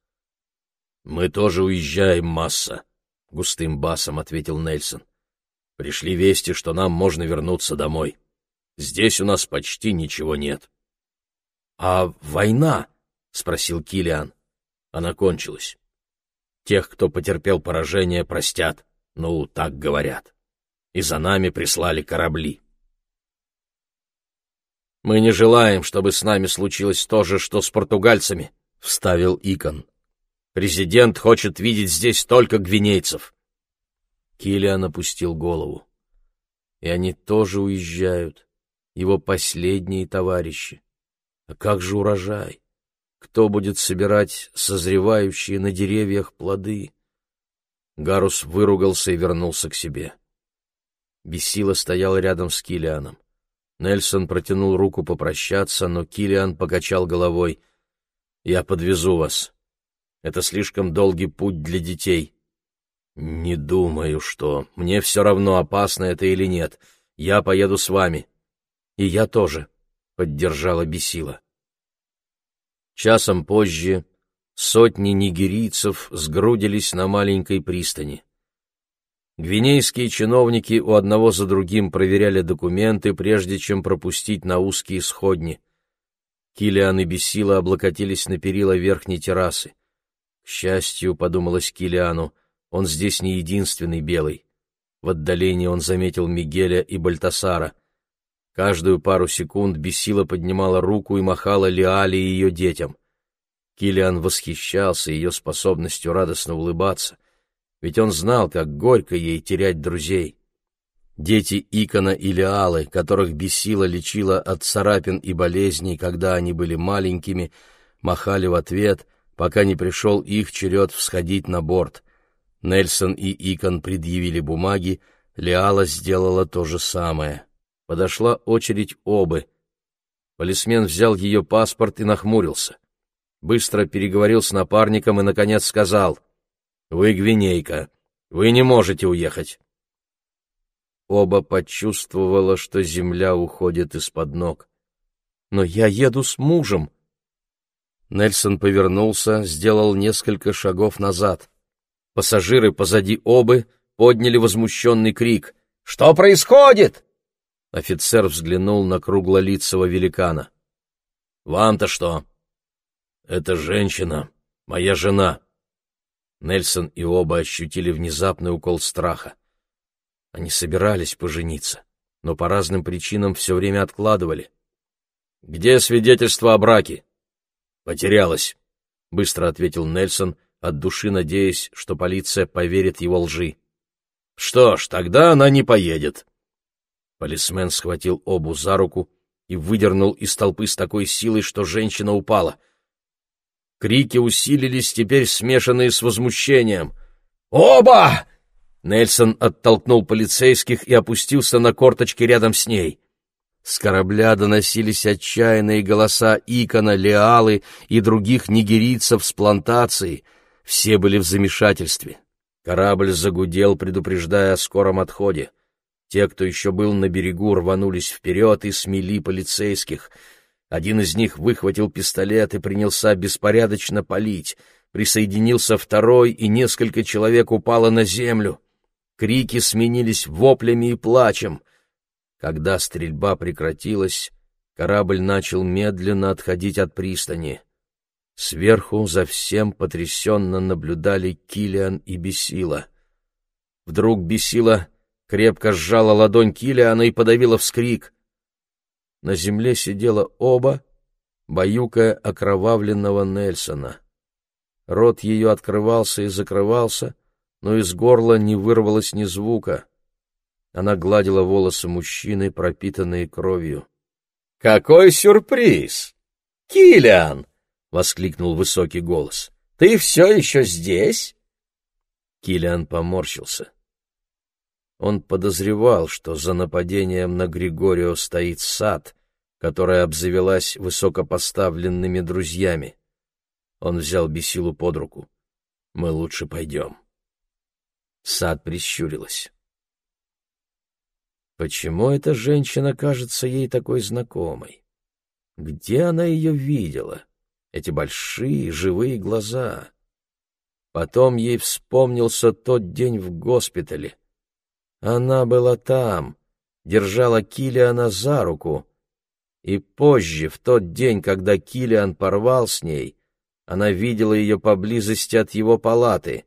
«Мы тоже уезжаем, Масса», — густым басом ответил Нельсон. Пришли вести, что нам можно вернуться домой. Здесь у нас почти ничего нет. — А война? — спросил Килиан. Она кончилась. Тех, кто потерпел поражение, простят. Ну, так говорят. И за нами прислали корабли. «Мы не желаем, чтобы с нами случилось то же, что с португальцами», — вставил Икон. «Президент хочет видеть здесь только гвинейцев. Килиан опустил голову. И они тоже уезжают, его последние товарищи. А как же урожай? Кто будет собирать созревающие на деревьях плоды? Гарус выругался и вернулся к себе. Бесила стоял рядом с Килианом. Нельсон протянул руку попрощаться, но Килиан покачал головой. «Я подвезу вас. Это слишком долгий путь для детей». «Не думаю, что. Мне все равно, опасно это или нет. Я поеду с вами». «И я тоже», — поддержала Бесила. Часом позже сотни нигерийцев сгрудились на маленькой пристани. Гвинейские чиновники у одного за другим проверяли документы, прежде чем пропустить на узкие сходни. Килиан и Бесила облокотились на перила верхней террасы. К счастью, подумалось Килиану, он здесь не единственный белый. В отдалении он заметил Мигеля и Бальтасара. Каждую пару секунд Бесила поднимала руку и махала Лиале и ее детям. Килиан восхищался ее способностью радостно улыбаться ведь он знал, как горько ей терять друзей. Дети Икона и Лиалы, которых бесила лечила от царапин и болезней, когда они были маленькими, махали в ответ, пока не пришел их черед всходить на борт. Нельсон и Икон предъявили бумаги, Лиала сделала то же самое. Подошла очередь Обы. Полисмен взял ее паспорт и нахмурился. Быстро переговорил с напарником и, наконец, сказал — вы гвинейка. Вы не можете уехать. Оба почувствовала, что земля уходит из-под ног. Но я еду с мужем. Нельсон повернулся, сделал несколько шагов назад. Пассажиры позади обы подняли возмущенный крик. «Что происходит?» Офицер взглянул на круглолицего великана. «Вам-то что?» «Это женщина, моя жена», Нельсон и оба ощутили внезапный укол страха. Они собирались пожениться, но по разным причинам все время откладывали. «Где свидетельство о браке?» «Потерялось», — быстро ответил Нельсон, от души надеясь, что полиция поверит его лжи. «Что ж, тогда она не поедет». Полисмен схватил Обу за руку и выдернул из толпы с такой силой, что женщина упала — Крики усилились, теперь смешанные с возмущением. «Оба!» Нельсон оттолкнул полицейских и опустился на корточки рядом с ней. С корабля доносились отчаянные голоса Икона, Леалы и других нигерийцев с плантации. Все были в замешательстве. Корабль загудел, предупреждая о скором отходе. Те, кто еще был на берегу, рванулись вперед и смели полицейских — один из них выхватил пистолет и принялся беспорядочно палить. Присоединился второй, и несколько человек упало на землю. Крики сменились воплями и плачем. Когда стрельба прекратилась, корабль начал медленно отходить от пристани. Сверху за всем потрясенно наблюдали Килиан и Бесила. Вдруг Бесила крепко сжала ладонь Килиана и подавила вскрик. На земле сидела оба, баюкая окровавленного Нельсона. Рот ее открывался и закрывался, но из горла не вырвалось ни звука. Она гладила волосы мужчины, пропитанные кровью. — Какой сюрприз! Килиан! Воскликнул высокий голос. — Ты все еще здесь? Килиан поморщился. Он подозревал, что за нападением на Григорио стоит сад, которая обзавелась высокопоставленными друзьями. Он взял Бесилу под руку. «Мы лучше пойдем». Сад прищурилась. Почему эта женщина кажется ей такой знакомой? Где она ее видела? Эти большие живые глаза. Потом ей вспомнился тот день в госпитале. Она была там, держала Килиана за руку, и позже, в тот день, когда Килиан порвал с ней, она видела ее поблизости от его палаты.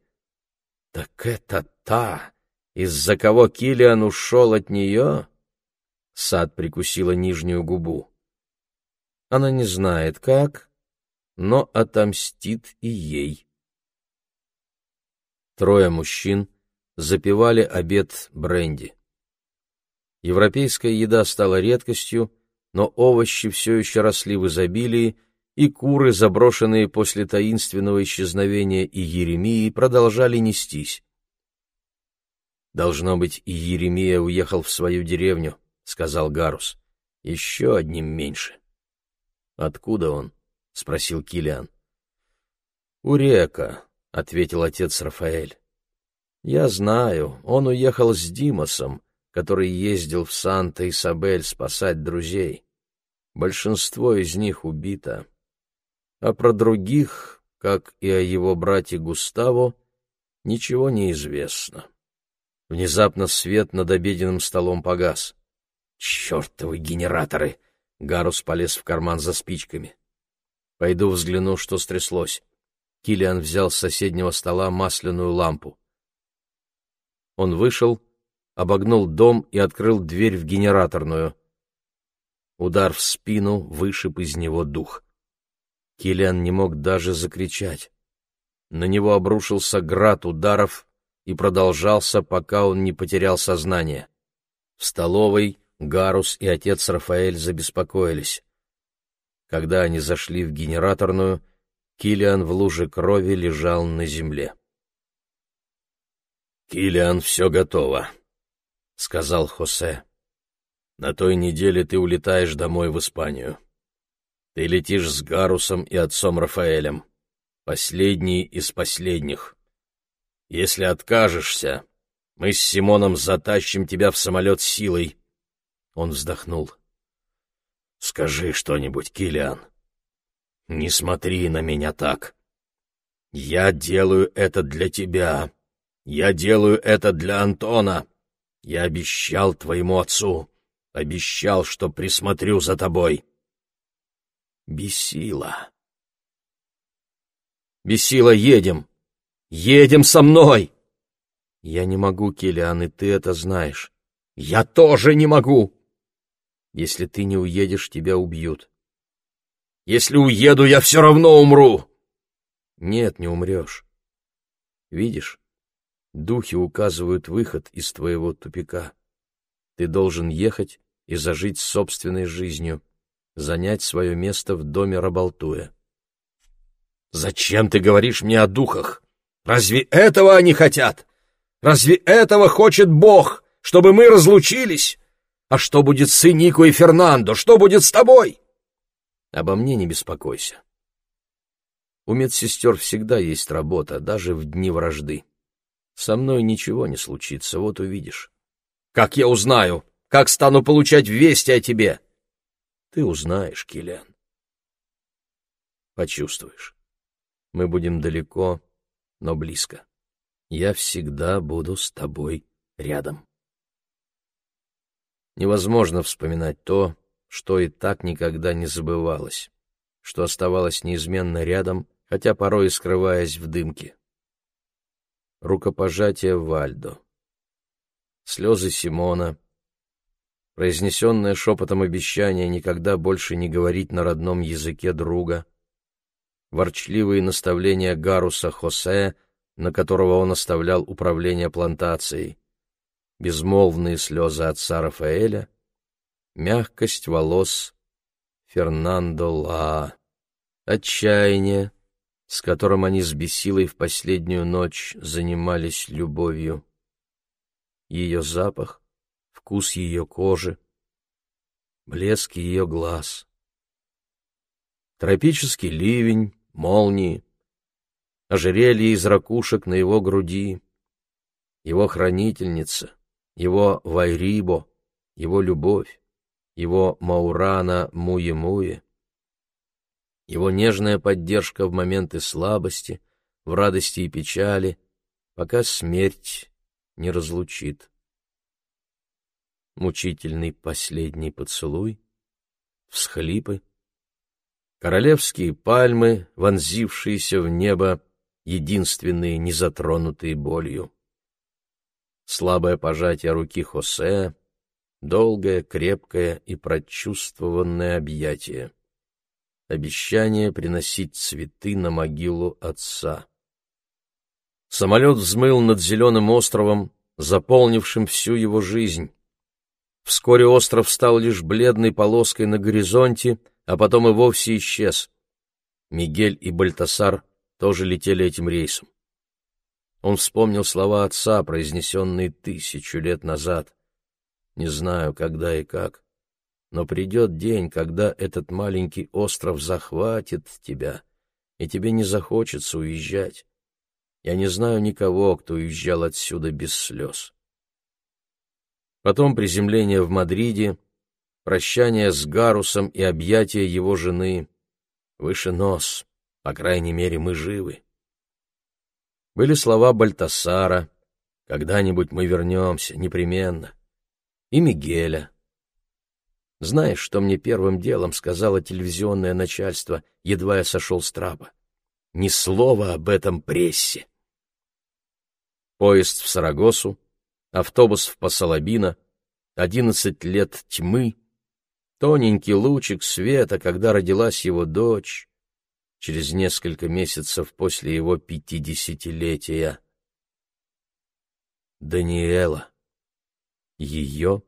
Так это та, из-за кого Килиан ушел от нее? Сад прикусила нижнюю губу. Она не знает как, но отомстит и ей. Трое мужчин запивали обед бренди. Европейская еда стала редкостью, но овощи все еще росли в изобилии, и куры, заброшенные после таинственного исчезновения и Еремии, продолжали нестись. «Должно быть, и Еремия уехал в свою деревню», — сказал Гарус. «Еще одним меньше». «Откуда он?» — спросил Килиан. «Урека», — ответил отец Рафаэль. «Я знаю, он уехал с Димасом, который ездил в Санта-Исабель спасать друзей. Большинство из них убито. А про других, как и о его брате Густаво, ничего не известно». Внезапно свет над обеденным столом погас. «Чертовы генераторы!» — Гарус полез в карман за спичками. «Пойду взгляну, что стряслось». Килиан взял с соседнего стола масляную лампу. Он вышел, обогнул дом и открыл дверь в генераторную. Удар в спину вышиб из него дух. Килиан не мог даже закричать. На него обрушился град ударов и продолжался, пока он не потерял сознание. В столовой Гарус и отец Рафаэль забеспокоились. Когда они зашли в генераторную, Килиан в луже крови лежал на земле. «Килиан, все готово», — сказал Хосе. «На той неделе ты улетаешь домой в Испанию. Ты летишь с Гарусом и отцом Рафаэлем, последний из последних. Если откажешься, мы с Симоном затащим тебя в самолет силой». Он вздохнул. «Скажи что-нибудь, Килиан. Не смотри на меня так. Я делаю это для тебя. Я делаю это для Антона. Я обещал твоему отцу, обещал, что присмотрю за тобой. Бесила. Бесила, едем. Едем со мной. Я не могу, Килиан, и ты это знаешь. Я тоже не могу. Если ты не уедешь, тебя убьют. Если уеду, я все равно умру. Нет, не умрешь. Видишь, духи указывают выход из твоего тупика. Ты должен ехать и зажить собственной жизнью, занять свое место в доме Рабалтуя. Зачем ты говоришь мне о духах? Разве этого они хотят? Разве этого хочет Бог, чтобы мы разлучились? А что будет с Инико и Фернандо? Что будет с тобой? Обо мне не беспокойся. У медсестер всегда есть работа, даже в дни вражды. Со мной ничего не случится, вот увидишь. Как я узнаю? Как стану получать вести о тебе? Ты узнаешь, Киллиан. Почувствуешь. Мы будем далеко, но близко. Я всегда буду с тобой рядом. Невозможно вспоминать то, что и так никогда не забывалось, что оставалось неизменно рядом, хотя порой скрываясь в дымке. Рукопожатие Вальдо. Слезы Симона. Произнесенное шепотом обещание никогда больше не говорить на родном языке друга. Ворчливые наставления Гаруса Хосе, на которого он оставлял управление плантацией. Безмолвные слезы отца Рафаэля — мягкость волос Фернандо Ла, отчаяние, с которым они с Бесилой в последнюю ночь занимались любовью, ее запах, вкус ее кожи, блеск ее глаз, тропический ливень, молнии, ожерелье из ракушек на его груди, его хранительница, его Вайрибо, его любовь его Маурана Муе-Муе, его нежная поддержка в моменты слабости, в радости и печали, пока смерть не разлучит. Мучительный последний поцелуй, всхлипы, королевские пальмы, вонзившиеся в небо, единственные, не затронутые болью. Слабое пожатие руки Хосе, долгое, крепкое и прочувствованное объятие. Обещание приносить цветы на могилу отца. Самолет взмыл над зеленым островом, заполнившим всю его жизнь. Вскоре остров стал лишь бледной полоской на горизонте, а потом и вовсе исчез. Мигель и Бальтасар тоже летели этим рейсом. Он вспомнил слова отца, произнесенные тысячу лет назад. «Не знаю, когда и как, но придет день, когда этот маленький остров захватит тебя, и тебе не захочется уезжать. Я не знаю никого, кто уезжал отсюда без слез». Потом приземление в Мадриде, прощание с Гарусом и объятие его жены. Выше нос, по крайней мере, мы живы. Были слова Бальтасара «Когда-нибудь мы вернемся, непременно». И Мигеля. Знаешь, что мне первым делом сказала телевизионное начальство, едва я сошел с трапа? Ни слова об этом прессе. Поезд в Сарагосу, автобус в Пасалабино, одиннадцать лет тьмы, тоненький лучик света, когда родилась его дочь, через несколько месяцев после его пятидесятилетия. Даниэла, ее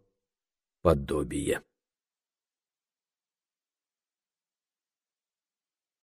подобие.